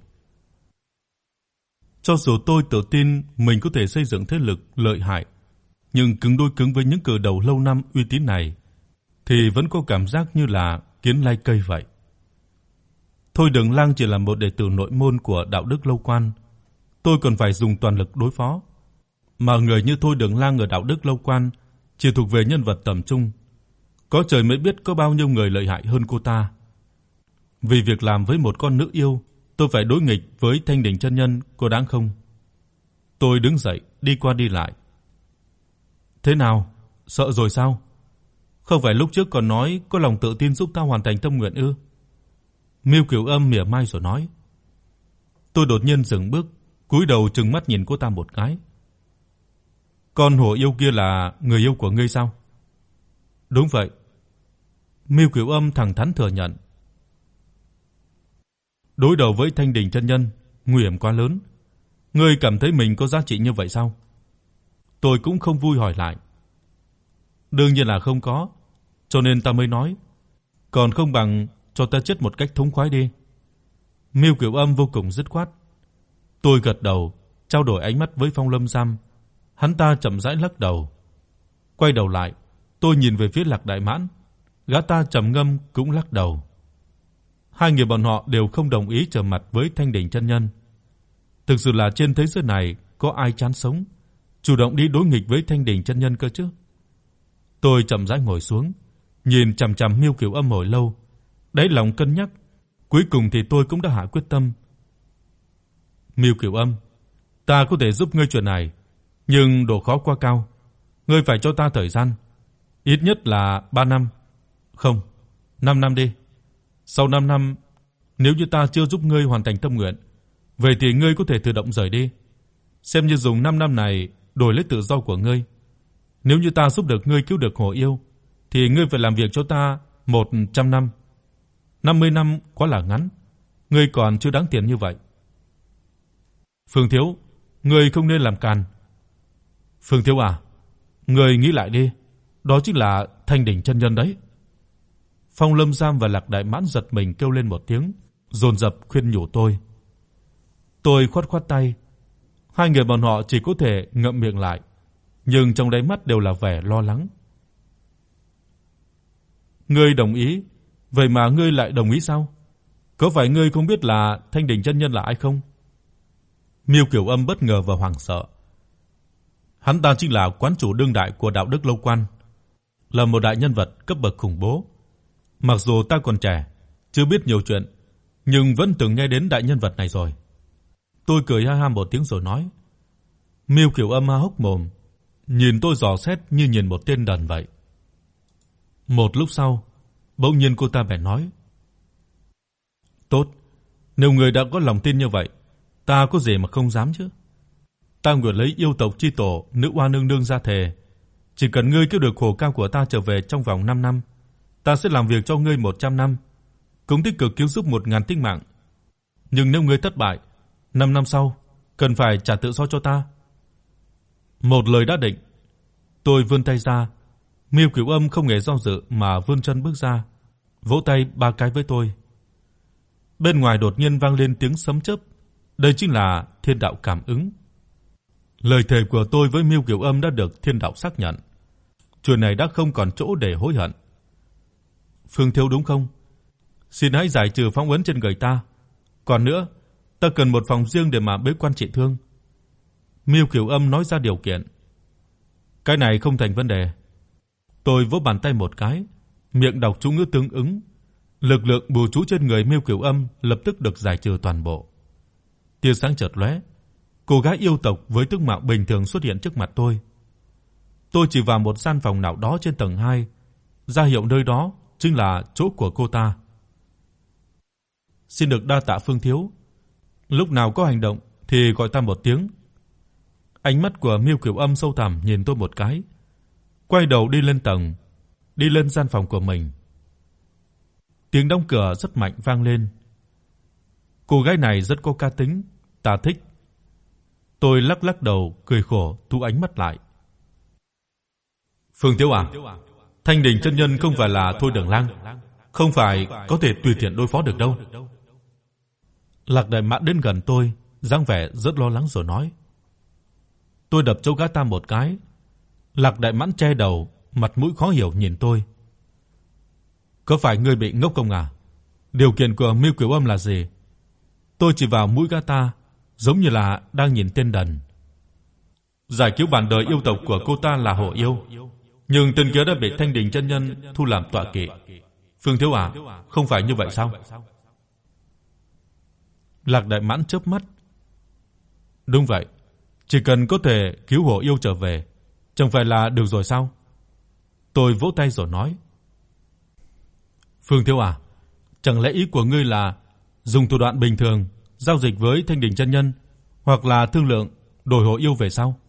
Cho dù tôi tự tin mình có thể xây dựng thế lực lợi hại, nhưng cứng đôi cứng với những cờ đầu lâu năm uy tín này thì vẫn có cảm giác như là kiến lai cây vậy. Thôi Đường Lang chỉ là một đệ tử nội môn của đạo đức lâu quan, tôi còn phải dùng toàn lực đối phó. Mà người như Thôi Đường Lang ở đạo đức lâu quan chỉ thuộc về nhân vật tầm trung, có trời mới biết có bao nhiêu người lợi hại hơn cô ta. Vì việc làm với một con nữ yêu, tôi phải đối nghịch với Thanh Đình chân nhân, có đáng không? Tôi đứng dậy, đi qua đi lại. Thế nào? Sợ rồi sao? Không phải lúc trước còn nói có lòng tự tin giúp ta hoàn thành tâm nguyện ư? Miêu Kiều Âm mỉa mai rồi nói. Tôi đột nhiên dừng bước, cúi đầu trừng mắt nhìn cô ta một cái. Con hổ yêu kia là người yêu của ngươi sao? Đúng vậy. Miêu Kiều Âm thẳng thắn thừa nhận. Đối đầu với Thanh Đình chân nhân, nguy hiểm quá lớn. Ngươi cảm thấy mình có giá trị như vậy sao? Tôi cũng không vui hỏi lại. Đương nhiên là không có, cho nên ta mới nói, còn không bằng cho ta chết một cách thống khoái đi." Miêu Kiều Âm vô cùng dứt khoát. Tôi gật đầu, trao đổi ánh mắt với Phong Lâm sam, Hắn ta chậm rãi lắc đầu. Quay đầu lại, tôi nhìn về phía Lạc Đại Mãn, gã ta trầm ngâm cũng lắc đầu. Hai người bọn họ đều không đồng ý trở mặt với Thanh Đỉnh chân nhân. Thực sự là trên thế giới này có ai chán sống, chủ động đi đối nghịch với Thanh Đỉnh chân nhân cơ chứ? Tôi chậm rãi ngồi xuống, nhìn chằm chằm Miêu Kiều Âm hồi lâu, đáy lòng cân nhắc, cuối cùng thì tôi cũng đã hạ quyết tâm. Miêu Kiều Âm, ta có thể giúp ngươi chuyện này, nhưng độ khó quá cao, ngươi phải cho ta thời gian, ít nhất là 3 năm. Không, 5 năm đi. Sau 5 năm, nếu như ta chưa giúp ngươi hoàn thành tâm nguyện, vậy thì ngươi có thể tự động rời đi, xem như dùng 5 năm này đổi lấy tự do của ngươi. Nếu như ta giúp được ngươi cứu được Hồ Yêu, thì ngươi phải làm việc cho ta 100 năm. 50 năm quá là ngắn, ngươi còn chưa đáng tiền như vậy. Phương Thiếu, ngươi không nên làm càn. Phương Thiếu à, ngươi nghĩ lại đi, đó chính là Thanh đỉnh chân nhân đấy. Phong Lâm Giang và Lạc Đại Mãn giật mình kêu lên một tiếng, dồn dập khuyên nhủ tôi. Tôi khoát khoát tay. Hai người bọn họ chỉ có thể ngậm miệng lại, nhưng trong đáy mắt đều là vẻ lo lắng. Ngươi đồng ý, vậy mà ngươi lại đồng ý sao? Có phải ngươi không biết là Thanh Đình chân nhân là ai không? Miêu Kiều Âm bất ngờ và hoảng sợ. Hắn ta chính là quán chủ đương đại của đạo đức lâu quan, là một đại nhân vật cấp bậc khủng bố. Mặc dù ta còn trẻ, chưa biết nhiều chuyện, nhưng vẫn từng nghe đến đại nhân vật này rồi. Tôi cười ha ha một tiếng rồi nói: Miêu Kiều Âm há hốc mồm, nhìn tôi dò xét như nhìn một tên đần vậy. Một lúc sau, bỗng nhiên cô ta bèn nói: "Tốt, nếu người đã có lòng tin như vậy, ta có gì mà không dám chứ? Ta nguyện lấy yêu tộc chi tổ nữ oa nương nương ra thề, chỉ cần ngươi cứu được khổ cao của ta trở về trong vòng 5 năm, ta sẽ làm việc cho ngươi 100 năm, cũng tích cực cứu giúp 1000 tính mạng. Nhưng nếu ngươi thất bại, 5 năm sau cần phải trả tự do cho ta." Một lời đã định. Tôi vươn tay ra, Miêu Cửu Âm không hề do dự mà vươn chân bước ra, vỗ tay ba cái với tôi. Bên ngoài đột nhiên vang lên tiếng sấm chớp, đây chính là thiên đạo cảm ứng. Lời thề của tôi với Miêu Kiều Âm đã được thiên đạo xác nhận. Chuyện này đã không còn chỗ để hối hận. Phương Thiếu đúng không? Xin hãy giải trừ phong ấn trên người ta. Còn nữa, ta cần một phòng riêng để mà bế quan trị thương. Miêu Kiều Âm nói ra điều kiện. Cái này không thành vấn đề. Tôi vỗ bàn tay một cái, miệng đọc chú ngữ tương ứng, lực lượng bù chú trên người Miêu Kiều Âm lập tức được giải trừ toàn bộ. Tia sáng chợt lóe, cô gái yêu tộc với tướng mạo bình thường xuất hiện trước mặt tôi. Tôi chỉ vào một gian phòng nào đó trên tầng 2, ra hiệu nơi đó chính là chỗ của cô ta. Xin được đa tạ Phương thiếu. Lúc nào có hành động thì gọi ta một tiếng. Ánh mắt của Miêu Kiều Âm sâu thẳm nhìn tôi một cái, quay đầu đi lên tầng, đi lên gian phòng của mình. Tiếng đóng cửa rất mạnh vang lên. Cô gái này rất có cá tính, ta thích. Tôi lắc lắc đầu, cười khổ, thu ánh mắt lại. Phương Tiếu à, Thanh Đình chân nhân không phải là thôi Đường Lang, không phải có thể tùy tiện đối phó được đâu. Lạc Đại Mã đến gần tôi, dáng vẻ rất lo lắng rồi nói. Tôi đập châu gã ta một cái. Lạc Đại Mãn che đầu, mặt mũi khó hiểu nhìn tôi. Có phải ngươi bị ngốc không à? Điều kiện của Miêu Kiều Âm là gì? Tôi chỉ vào mũi gã ta, giống như là đang nhìn tên đần. Giải cứu bản đời yêu tộc của cô ta là hộ Yêu, nhưng tên kia đã bị Thanh Đình chân nhân thu làm tọa kỵ. Phương Thiếu à, không phải như vậy sao? Lạc Đại Mãn chớp mắt. Đúng vậy, chỉ cần có thể cứu Hồ Yêu trở về, chẳng phải là được rồi sao? Tôi vỗ tay rồi nói. Phương Thiếu à, chẳng lẽ ý của ngươi là dùng thủ đoạn bình thường giao dịch với Thanh Đình chân nhân hoặc là thương lượng đổi Hồ Yêu về sao?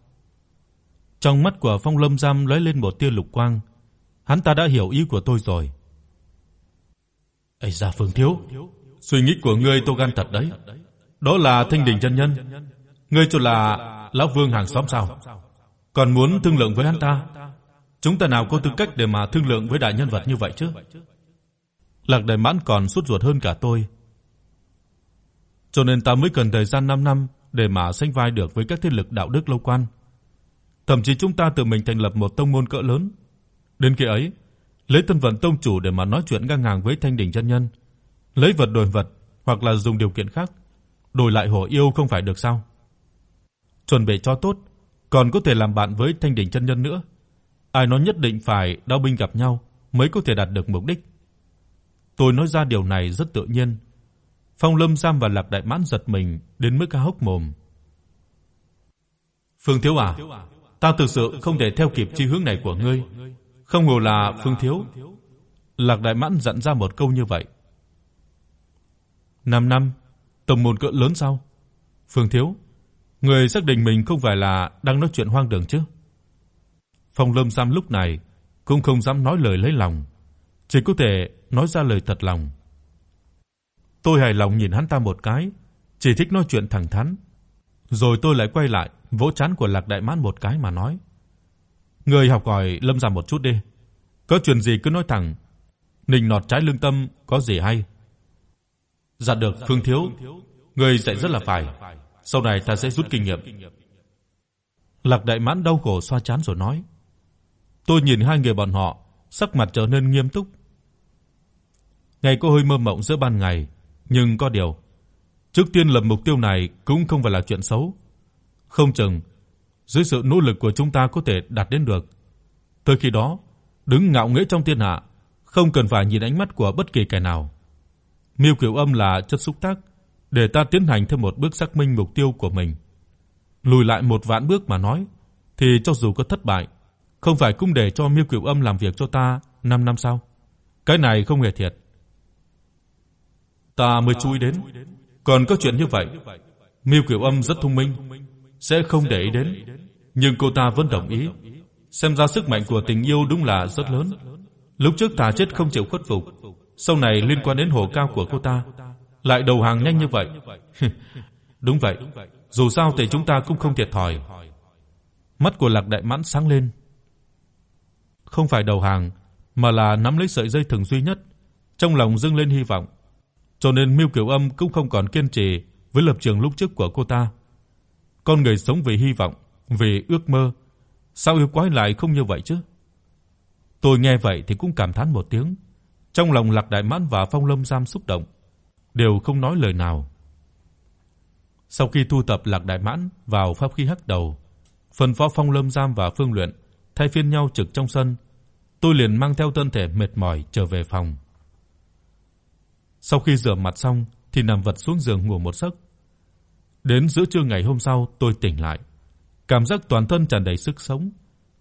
Trong mắt của Phong Lâm Giam lóe lên một tia lục quang, hắn ta đã hiểu ý của tôi rồi. "Ây da Phương thiếu, suy nghĩ của ngươi tôi gan thật đấy. Đó là Thanh Đình chân nhân, ngươi cho là lão Vương hàng xóm sao? Còn muốn thương lượng với hắn ta? Chúng ta nào có tư cách để mà thương lượng với đại nhân vật như vậy chứ?" Lạc Đại Mãn còn sốt ruột hơn cả tôi. Cho nên ta mới cần thời gian 5 năm để mà sánh vai được với các thế lực đạo đức lâu quan. Thậm chí chúng ta tự mình thành lập một tông môn cỡ lớn. Đến khi ấy, lấy thân phận tông chủ để mà nói chuyện ngang hàng với Thanh đỉnh chân nhân, lấy vật đổi vật hoặc là dùng điều kiện khác, đổi lại hổ yêu không phải được sao? Chuẩn bị cho tốt, còn có thể làm bạn với Thanh đỉnh chân nhân nữa. Ai nói nhất định phải đao binh gặp nhau mới có thể đạt được mục đích. Tôi nói ra điều này rất tự nhiên. Phong Lâm Giam và Lạc Đại Mãn giật mình đến mức há hốc mồm. Phương Thiếu à, ta thực sự không thể theo kịp chi hướng này của ngươi. Không ngờ là Phương Thiếu. Lạc Đại Mãn dặn ra một câu như vậy. 5 năm, tổng môn cỡ lớn sao? Phương Thiếu, người xác định mình không phải là đang nói chuyện hoang đường chứ? Phong Lâm Sam lúc này cũng không dám nói lời lấy lòng, chỉ có thể nói ra lời thật lòng. Tôi hài lòng nhìn hắn ta một cái, chỉ thích nói chuyện thẳng thắn. Rồi tôi lại quay lại, vỗ trán của Lạc Đại Mãn một cái mà nói: "Ngươi học hỏi Lâm gia một chút đi, có chuyện gì cứ nói thẳng, nịnh nọt trái lương tâm có gì hay?" Dạ được Phương thiếu, ngươi dạy rất là phải, sau này ta sẽ rút kinh nghiệm. Lạc Đại Mãn đau khổ xoa trán rồi nói: Tôi nhìn hai người bọn họ, sắc mặt trở nên nghiêm túc. Ngày có hơi mơ mộng giữa ban ngày, nhưng có điều, trước tiên lập mục tiêu này cũng không phải là chuyện xấu. Không chừng dưới sự nỗ lực của chúng ta có thể đạt đến được. Tới khi đó, đứng ngạo nghễ trong thiên hạ, không cần phải nhìn ánh mắt của bất kỳ kẻ nào. Miêu Kiều Âm là chất xúc tác để ta tiến hành thêm một bước xác minh mục tiêu của mình. Lùi lại một vạn bước mà nói, thì cho dù có thất bại, không phải cũng để cho Miêu Kiều Âm làm việc cho ta 5 năm sau. Cái này không hề thiệt. Ta mới chú ý đến, còn có chuyện như vậy. Miêu Kiều Âm rất thông minh, sẽ không để ý đến, nhưng cô ta vẫn đồng ý. Xem ra sức mạnh của tình yêu đúng là rất lớn. Lúc trước ta chết không chịu khuất phục, sau này liên quan đến hồ cao của cô ta, lại đầu hàng nhanh như vậy. đúng vậy, dù sao thì chúng ta cũng không thiệt thòi. Mắt của Lạc Đại Mãn sáng lên, không phải đầu hàng, mà là nắm lấy sợi dây thừng duy nhất, trong lòng dâng lên hy vọng. Cho nên Miêu Kiều Âm cũng không còn kiên trì với lập trường lúc trước của cô ta. Con người sống vì hy vọng, vì ước mơ, sao yêu quái lại không như vậy chứ? Tôi nghe vậy thì cũng cảm thán một tiếng, trong lòng Lạc Đại Mãn và Phong Lâm Giam xúc động, đều không nói lời nào. Sau khi thu tập Lạc Đại Mãn vào pháp khí hắc đầu, phân phó Phong Lâm Giam và Phương Luyện thay phiên nhau trực trong sân, tôi liền mang theo thân thể mệt mỏi trở về phòng. Sau khi rửa mặt xong thì nằm vật xuống giường ngủ một giấc. Đến giữa trưa ngày hôm sau, tôi tỉnh lại, cảm giác toàn thân tràn đầy sức sống,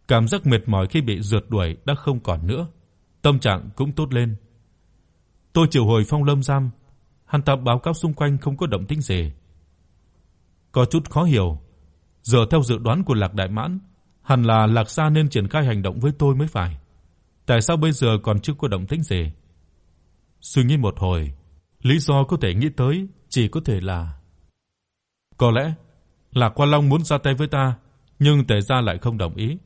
cảm giác mệt mỏi khi bị rượt đuổi đã không còn nữa, tâm trạng cũng tốt lên. Tôi triệu hồi Phong Lâm giam, hắn ta báo cáo xung quanh không có động tĩnh gì. Có chút khó hiểu, giờ theo dự đoán của Lạc Đại Mãn, hẳn là Lạc Sa nên triển khai hành động với tôi mới phải. Tại sao bây giờ còn chưa có động tĩnh gì? Suy nghĩ một hồi, lý do có thể nghĩ tới chỉ có thể là có lẽ là Quan Long muốn ra tay với ta, nhưng Tề gia lại không đồng ý.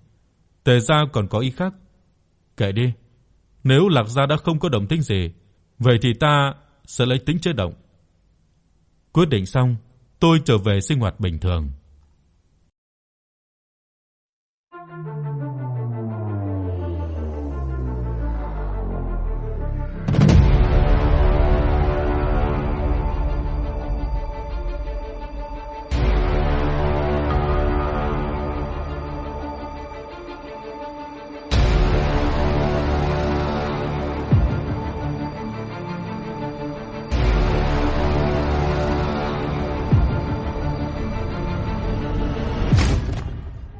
Tề gia còn có ý khác. Kệ đi, nếu Lạc gia đã không có động tĩnh gì, vậy thì ta sẽ lấy tính chế động. Quyết định xong, tôi trở về sinh hoạt bình thường.